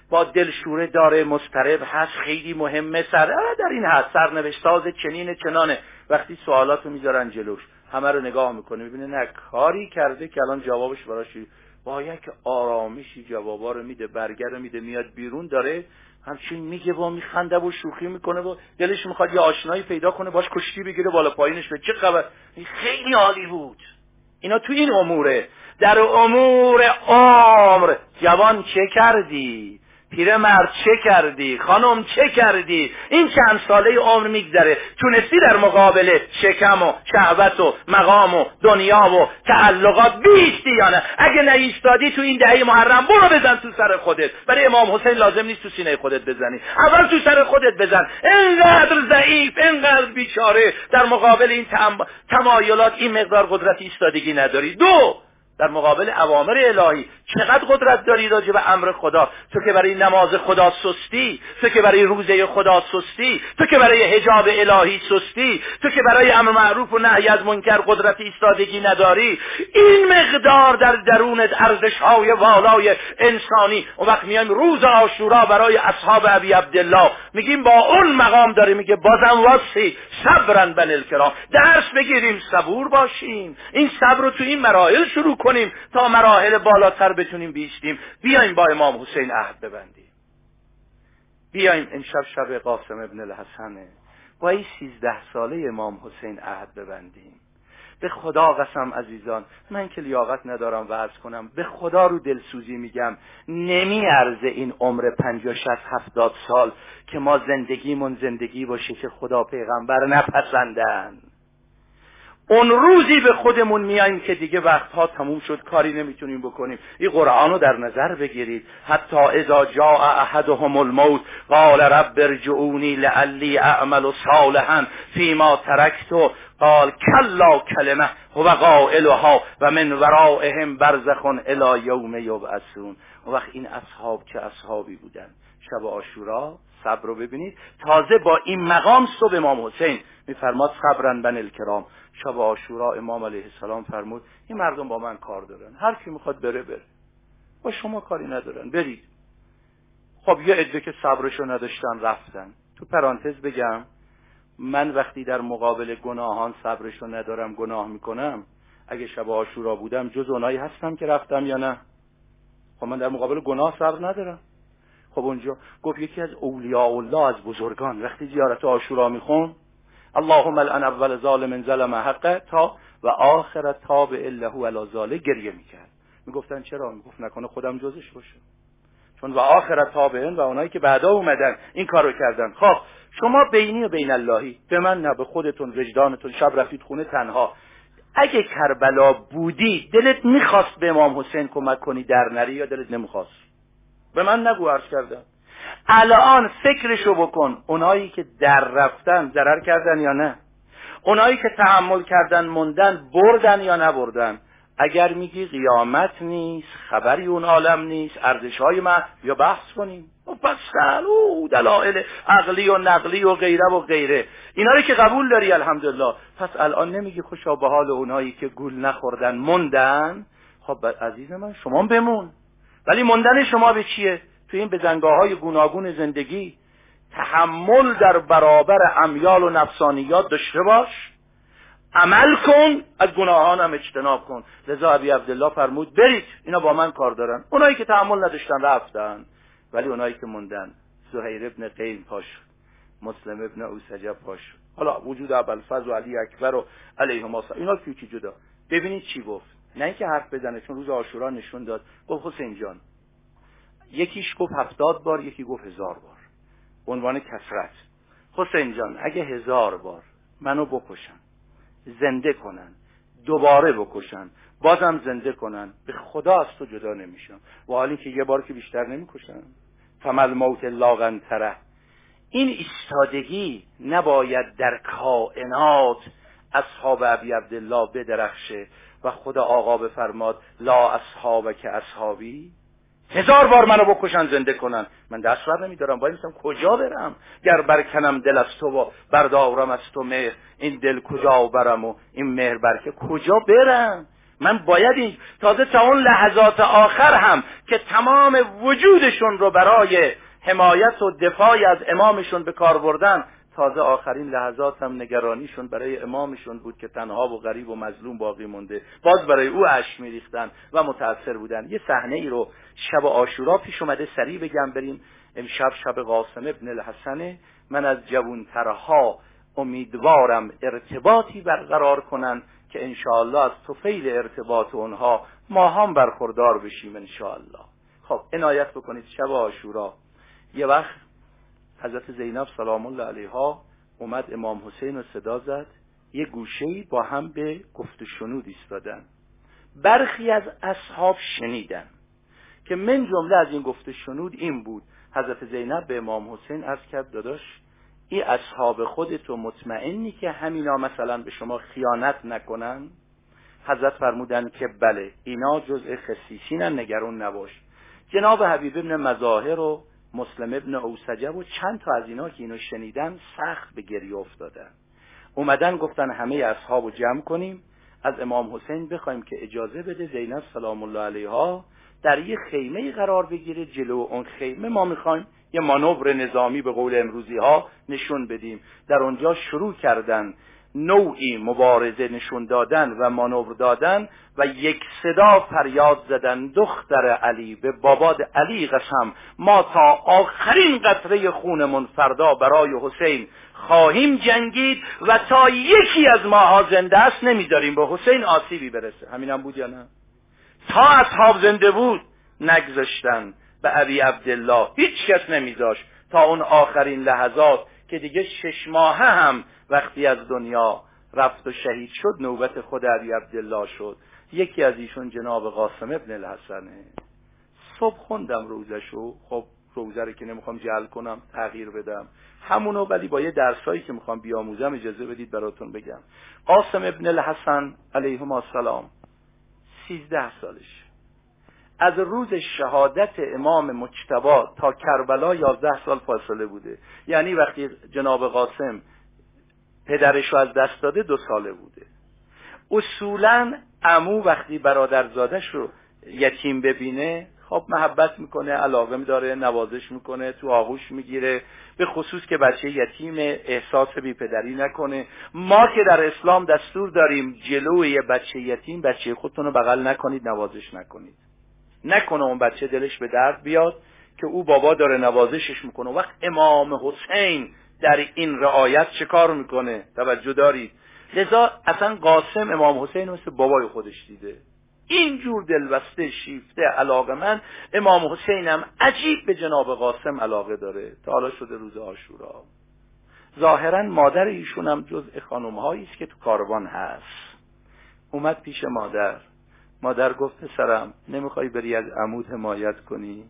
با دلشوره داره مسترب هست خیلی مهمه سر در این هست سرنوشتاز چنین چنانه. وقتی سوالاتو می‌ذارن جلوش همه رو نگاه می‌کنه می‌بینه نه کاری کرده که الان جوابش براش با یک آرامشی جوابا رو میده برگر رو میده میاد بیرون داره همچین میگه با میخنده و شوخی می‌کنه و دلش می‌خواد یه آشنایی پیدا کنه باش کشتی بگیره بالا پایینش به چه خبر؟ خیلی عالی بود. اینا تو این اموره. در امور عمر جوان چه کردی؟ مرد چه کردی؟ خانم چه کردی؟ این چند ساله عمر میگذره. تونستی در مقابل شکم و شهوت و مقام و دنیا و تعلقات بیستی یا نه؟ اگه نایستادی تو این دهه محرم برو بزن تو سر خودت. برای امام حسین لازم نیست تو سینه خودت بزنی. اول تو سر خودت بزن. اینقدر ضعیف اینقدر بیچاره. در مقابل این تمایلات این مقدار قدرت ایستادگی نداری. دو در مقابل اوامر الهی. چقدر قدرت داری راجع به امر خدا؟ تو که برای نماز خدا سستی تو که برای روزه خدا سستی تو که برای حجاب الهی سستی تو که برای امر معروف و نهی از منکر قدرت ایستادگی نداری. این مقدار در درونت ارزش های والای انسانی. و وقت میایم روز آشورا برای اصحاب ابی عبدالله. میگیم با اون مقام داره میگه بازم واسی صبرن بن الکرام درس بگیریم. صبور باشیم. این صبر رو تو این مراحل شروع کنیم تا مراحل بالاتر بتونیم بیستیم بیایم با امام حسین عهد ببندیم. بیایم امشب شب قاسم ابن الحسنه با این سیزده ساله امام حسین عهد ببندیم. به خدا قسم عزیزان من که لیاقت ندارم وعظ کنم به خدا رو دلسوزی میگم. نمی ارزه این عمر پنجاه شست هفتاد سال که ما زندگیمون زندگی باشه که خدا پیغمبر نپسندن. اون روزی به خودمون میایم که دیگه وقتها تموم شد کاری نمی‌تونیم بکنیم. این قرآن رو در نظر بگیرید. حتی اذا جاء احدهم الموت قال رب ارجعونی لعلی اعمل صالحا فیما ترکت. قال کلا کلمه هو قائلها و من ورائهم برزخ الى یوم یبعثون. و وقت این اصحاب چه اصحابی بودن؟ شب آشورا صبر رو ببینید. تازه با این مقام صبح امام حسین میفرماد صبرن بن الکرام. شب آشورا امام علیه السلام فرمود این مردم با من کار دارن. هر کی می‌خواد بره بره. با شما کاری ندارن. برید. خب یه عده که صبرشو نداشتن رفتن. تو پرانتز بگم من وقتی در مقابل گناهان صبرشو ندارم گناه می‌کنم. اگه شب آشورا بودم جز اونایی هستم که رفتم یا نه؟ خب من در مقابل گناه صبر ندارم. خب اونجا گفت یکی از اولیاء الله از بزرگان. وقتی زیارت آشورا میخون اللهم الان اول ظالم ظلم حقه تا و آخر تاب له علی ظاله گریه می‌کرد. می‌گفتن چرا؟ می‌گفت نکنه خودم جزش باشه چون و آخر تابعین و اونایی که بعدا اومدن این کارو کردن. خب شما بینی و بین اللهی به من نه به خودتون وجدانتون شب رفتید خونه تنها. اگه کربلا بودی دلت می‌خواست به امام حسین کمک کنی در نری یا دلت نمی‌خواست؟ به من نگو عرض کردم. الان فکرشو بکن اونایی که در رفتن ضرر کردن یا نه. اونایی که تحمل کردن موندن بردن یا نبردن. اگر میگی قیامت نیست خبری اون عالم نیست ارزش های من یا بحث کنیم. و پس او دلائل عقلی و نقلی و غیره و غیره. اینا رو که قبول داری الحمدلله. پس الان نمیگی خوشا به حال اونایی که گول نخوردن موندن؟ خب عزیز من شما بمون. ولی موندن شما به چیه؟ تو این بزنگاه های گوناگون زندگی تحمل در برابر امیال و نفسانیات داشته باش. عمل کن از گناهان هم اجتناب کن. لذا ابی عبدالله فرمود برید اینا با من کار دارن. اونایی که تحمل نداشتن رفتن. ولی اونایی که موندن زهیر ابن قیم پاش مسلم ابن اوسجب پاش حالا وجود ابوالفضل و علی اکبر و علیهما اینا کیوچی جدا؟ ببینید چی گفت. نه اینکه حرف بزنه چون روز عاشورا نشون داد. گفت حسین جان یکیش گفت هفتاد بار یکی گفت هزار بار. عنوان کسرت حسین جان اگه هزار بار منو بکشن زنده کنن دوباره بکشن بازم زنده کنن به خدا از تو جدا نمیشم. و حالی که یه بار که بیشتر نمی‌کشن. فمل موت لاغنتره این ایستادگی نباید در کائنات اصحاب ابی عبدالله بدرخشه. و خدا آقا بفرماد لا اصحاب که اصحابی. هزار بار منو بکشن زنده کنن. من دست بر نمیدارم. باید میستم کجا برم؟ گر برکنم دل از تو و بردارم از تو مهر این دل کجا برم و این مهر برکه کجا برم؟ من باید این تازه تا اون لحظات آخر هم که تمام وجودشون رو برای حمایت و دفاعی از امامشون به کار بردن تازه آخرین لحظات هم نگرانیشون برای امامشون بود که تنها و غریب و مظلوم باقی مونده. باز برای او اش میریختن و متاثر بودن. یه صحنه ای رو شب آشورا پیش اومده سریع بگم بریم. امشب شب قاسم ابن الحسنه من از جوونترها امیدوارم ارتباطی برقرار کنن که انشاءالله از توفیل ارتباط اونها ما هم برخوردار بشیم انشاءالله. خب عنایت بکنید شب آشورا. یه وقت حضرت زینب سلام الله علیها اومد امام حسین رو صدا زد. یه گوشه با هم به گفت شنود ایستادن. برخی از اصحاب شنیدن که من جمله از این گفت شنود این بود. حضرت زینب به امام حسین از کرد داداش این اصحاب خودتو مطمئنی که همینا مثلا به شما خیانت نکنن؟ حضرت فرمودن که بله اینا جزء خصیصینن نگران نباش. جناب حبیب ابن مظاهر و مسلم ابن اوسجه و چند تا از اینا که اینو شنیدن سخت به گریه افتادن. اومدن گفتن همه اصحاب رو جمع کنیم از امام حسین بخوایم که اجازه بده زینب سلام الله علیها در یه خیمه قرار بگیره جلو اون خیمه. ما می‌خوایم یه مانور نظامی به قول امروزی ها نشون بدیم. در اونجا شروع کردن نوعی مبارزه نشون دادن و مانور دادن و یک صدا فریاد زدن دختر علی به باباد علی قسم ما تا آخرین قطره خونمون فردا برای حسین خواهیم جنگید و تا یکی از ماها زنده است نمیداریم به حسین آسیبی برسه. همینم بود یا نه؟ تا اصحاب زنده بود نگذاشتن. به عبی عبدالله هیچ کس نمیذاشت. تا اون آخرین لحظات که دیگه شش ماهه هم وقتی از دنیا رفت و شهید شد نوبت خود عبی عبدالله شد. یکی از ایشون جناب قاسم ابن الحسنه صبح خوندم روزشو. خب روزه رو که نمی‌خوام جل کنم تغییر بدم. همونو ولی با یه درسایی که می‌خوام بیاموزم اجازه بدید براتون بگم. قاسم ابن الحسن علیهم السلام سیزده سالش. از روز شهادت امام مجتبا تا کربلا یازده سال فاصله بوده. یعنی وقتی جناب قاسم پدرش رو از دست داده دو ساله بوده. اصولا امو وقتی برادرزادش رو یتیم ببینه خب محبت می‌کنه علاقه داره نوازش می‌کنه تو آغوش می‌گیره. به خصوص که بچه یتیم احساس بی پدری نکنه. ما که در اسلام دستور داریم جلوی بچه یتیم بچه خودتون رو بغل نکنید نوازش نکنید. نکنه اون بچه دلش به درد بیاد که او بابا داره نوازشش می‌کنه. وقت امام حسین در این رعایت چه کار می‌کنه؟ توجه دارید. لذا اصلا قاسم امام حسین مثل بابای خودش دیده. اینجور دلبسته شیفته علاقه من امام حسینم عجیب به جناب قاسم علاقه داره. تا حالا شده روز آشورا ظاهرا مادر ایشون هم خانم است که تو کاروان هست. اومد پیش مادر. مادر گفت سرم نمی‌خوای بری از عمود حمایت کنی؟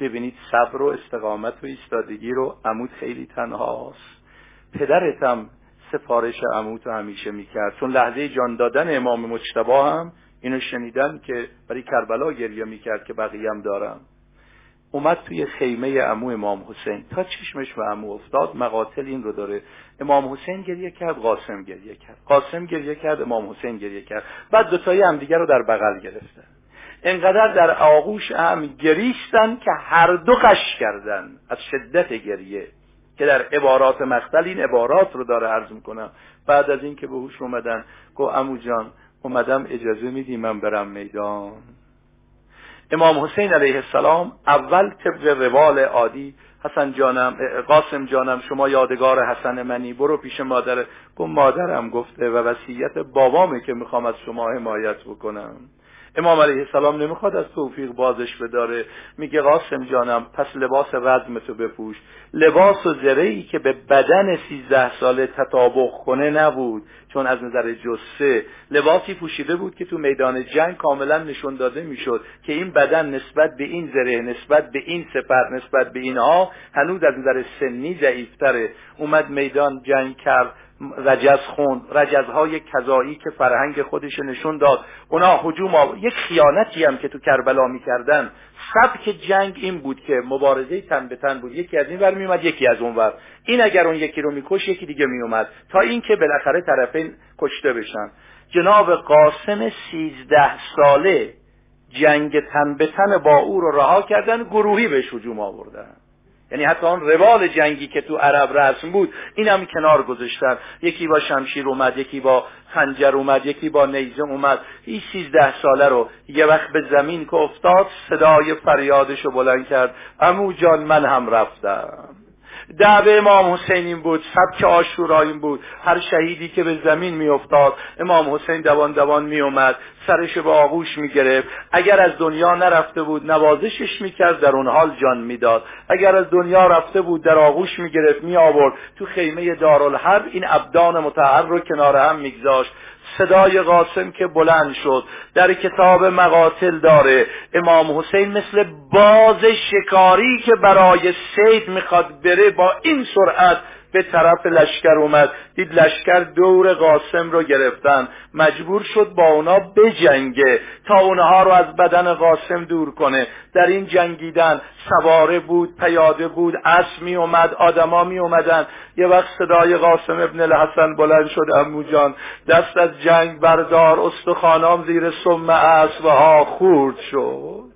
ببینید صبر و استقامت و ایستادگی رو عمود خیلی تنهاست. پدرتم سفارش عمود رو همیشه می‌کرد. چون لحظه جان دادن امام مجتبا هم اینو شنیدن که برای کربلا گریه می‌کرد که بقیه هم دارم اومد توی خیمه امو امام حسین. تا چشمش به امو افتاد مقاتل این رو داره. امام حسین گریه کرد قاسم گریه کرد. قاسم گریه کرد امام حسین گریه کرد. بعد دوتایی هم دیگر رو در بغل گرفتن. انقدر در آغوش هم گریستن که هر دو قش کردن. از شدت گریه. که در عبارات مختل این عبارات رو داره عرض می‌کنم بعد از این که به هوش اومدن گو امو جان اومدم اجازه میدی من برم میدان. امام حسین علیه السلام اول طبق روال عادی حسن جانم قاسم جانم شما یادگار حسن منی برو پیش مادر. گفت مادرم گفته و وصیت بابامه که می‌خوام از شما حمایت بکنم. امام علیه السلام نمی‌خواد از توفیق بازش بداره. میگه قاسم جانم پس لباس رزم تو بپوش. لباس و ای که به بدن سیزده ساله تطابق کنه نبود چون از نظر جسه لباسی پوشیده بود که تو میدان جنگ کاملا نشون داده می‌شد که این بدن نسبت به این زره نسبت به این سپر نسبت به اینها هنوز از نظر سنی ضعیفتره. اومد میدان جنگ کرد. رجز خوند رجزهای کذایی که فرهنگ خودش نشون داد. اونا حجوم یک خیانتی هم که تو کربلا می‌کردن. سبک جنگ این بود که مبارزه تن به تن بود. یکی از این ور میومد یکی از اون ور. این اگر اون یکی رو میکش یکی دیگه میومد تا اینکه بالاخره طرفین کشته بشن. جناب قاسم سیزده ساله جنگ تن به تن با او رو رها کردن گروهی بهش هجوم آوردن. یعنی حتی آن روال جنگی که تو عرب رسم بود این هم کنار گذاشتن. یکی با شمشیر اومد یکی با خنجر اومد یکی با نیزه اومد. این سیزده ساله رو یه وقت به زمین که افتاد صدای فریادش رو بلند کرد. امو جان من هم رفتم. دعوه امام حسین این بود سبک آشورا این بود. هر شهیدی که به زمین میافتاد امام حسین دوان دوان میومد سرش به آغوش می‌گرفت. اگر از دنیا نرفته بود نوازشش می‌کرد در اون حال جان می‌داد. اگر از دنیا رفته بود در آغوش می‌گرفت می آورد تو خیمه دارالحرب این ابدان متحر رو کنار هم میگذاشت. صدای قاسم که بلند شد. در کتاب مقاتل داره. امام حسین مثل باز شکاری که برای سید می‌خواد بره با این سرعت به طرف لشکر اومد. دید لشکر دور قاسم رو گرفتن. مجبور شد با اونا بجنگه تا اونها رو از بدن قاسم دور کنه. در این جنگیدن سواره بود پیاده بود اسب می اومد آدما می اومدن. یه وقت صدای قاسم ابن الحسن بلند شد امو جان. دست از جنگ بردار استخانام زیر سم اسب ها خورد شد.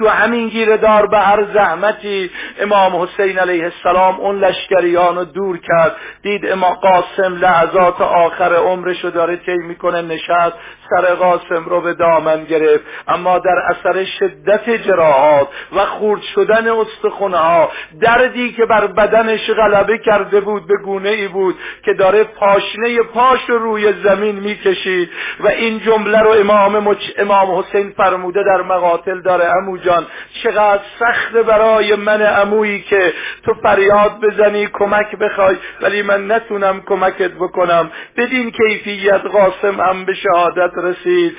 تو همین گیره دار به هر زحمتی. امام حسین علیه السلام اون لشکریان رو دور کرد. دید امام قاسم لحظات آخر عمرشو داره طی می‌کنه نشست. سر قاسم رو به دامن گرفت اما در اثر شدت جراحات و خورد شدن استخونه ها دردی که بر بدنش غلبه کرده بود به گونه ای بود که داره پاشنه پاش رو روی زمین می‌کشید و این جمله رو امام, مچ... امام حسین فرموده در مقاتل داره. امو جان چقدر سخت برای من امویی که تو فریاد بزنی کمک بخوای ولی من نتونم کمکت بکنم. بدین کیفیت قاسم هم به شهادت رسید.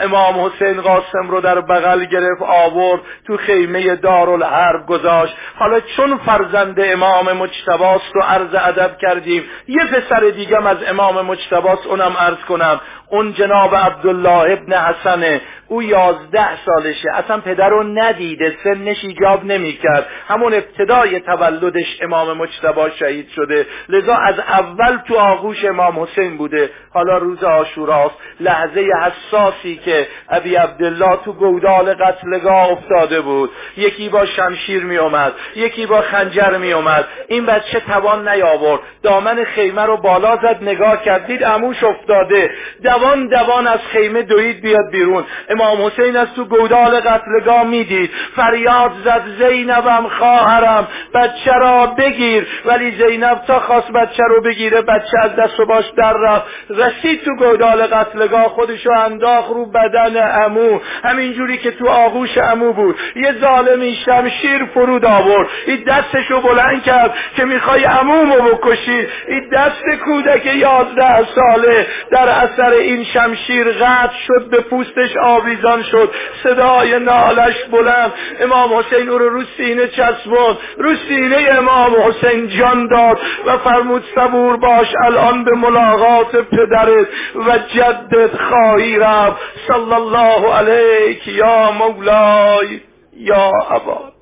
امام حسین قاسم رو در بغل گرفت آورد تو خیمه دارالحرب گذاشت. حالا چون فرزند امام مجتباست رو عرض ادب کردیم یه پسر دیگم از امام مجتباست اونم عرض کنم. اون جناب عبدالله ابن حسنه او یازده سالشه. اصلا پدر رو ندیده سنش ایجاب نمی‌کرد. همون ابتدای تولدش امام مجتبا شهید شده. لذا از اول تو آغوش امام حسین بوده. حالا روز آشوراست. لحظه حساسی که ابی عبدالله تو گودال قتلگاه افتاده بود. یکی با شمشیر می اومد یکی با خنجر می اومد این بچه توان نیاورد. دامن خیمه رو بالا زد نگاه کرد دید اموش افتاده. دوان دوان از خیمه دوید بیاد بیرون. امام حسین از تو گودال قتلگاه می‌دید فریاد زد زینبم خواهرم بچه را بگیر. ولی زینب تا خواست بچه رو بگیره بچه از دست و باش در رفت. رسید تو گودال قتلگاه خودشو انداخ رو بدن امو همینجوری که تو آغوش امو بود. یه ظالمی شمشیر فرود آورد. این دستشو بلند کرد که می‌خوای امومو بکشی. این دست کودک یازده ساله در اثر این شمشیر قطع شد به پوستش آویزان شد. صدای نالش بلند. امام حسین او رو رو سینه چسبون رو سینه امام حسین جان داد و فرمود صبور باش الان به ملاقات پدرت و جدت خواهی رفت. صلی الله علیک یا مولای یا عباد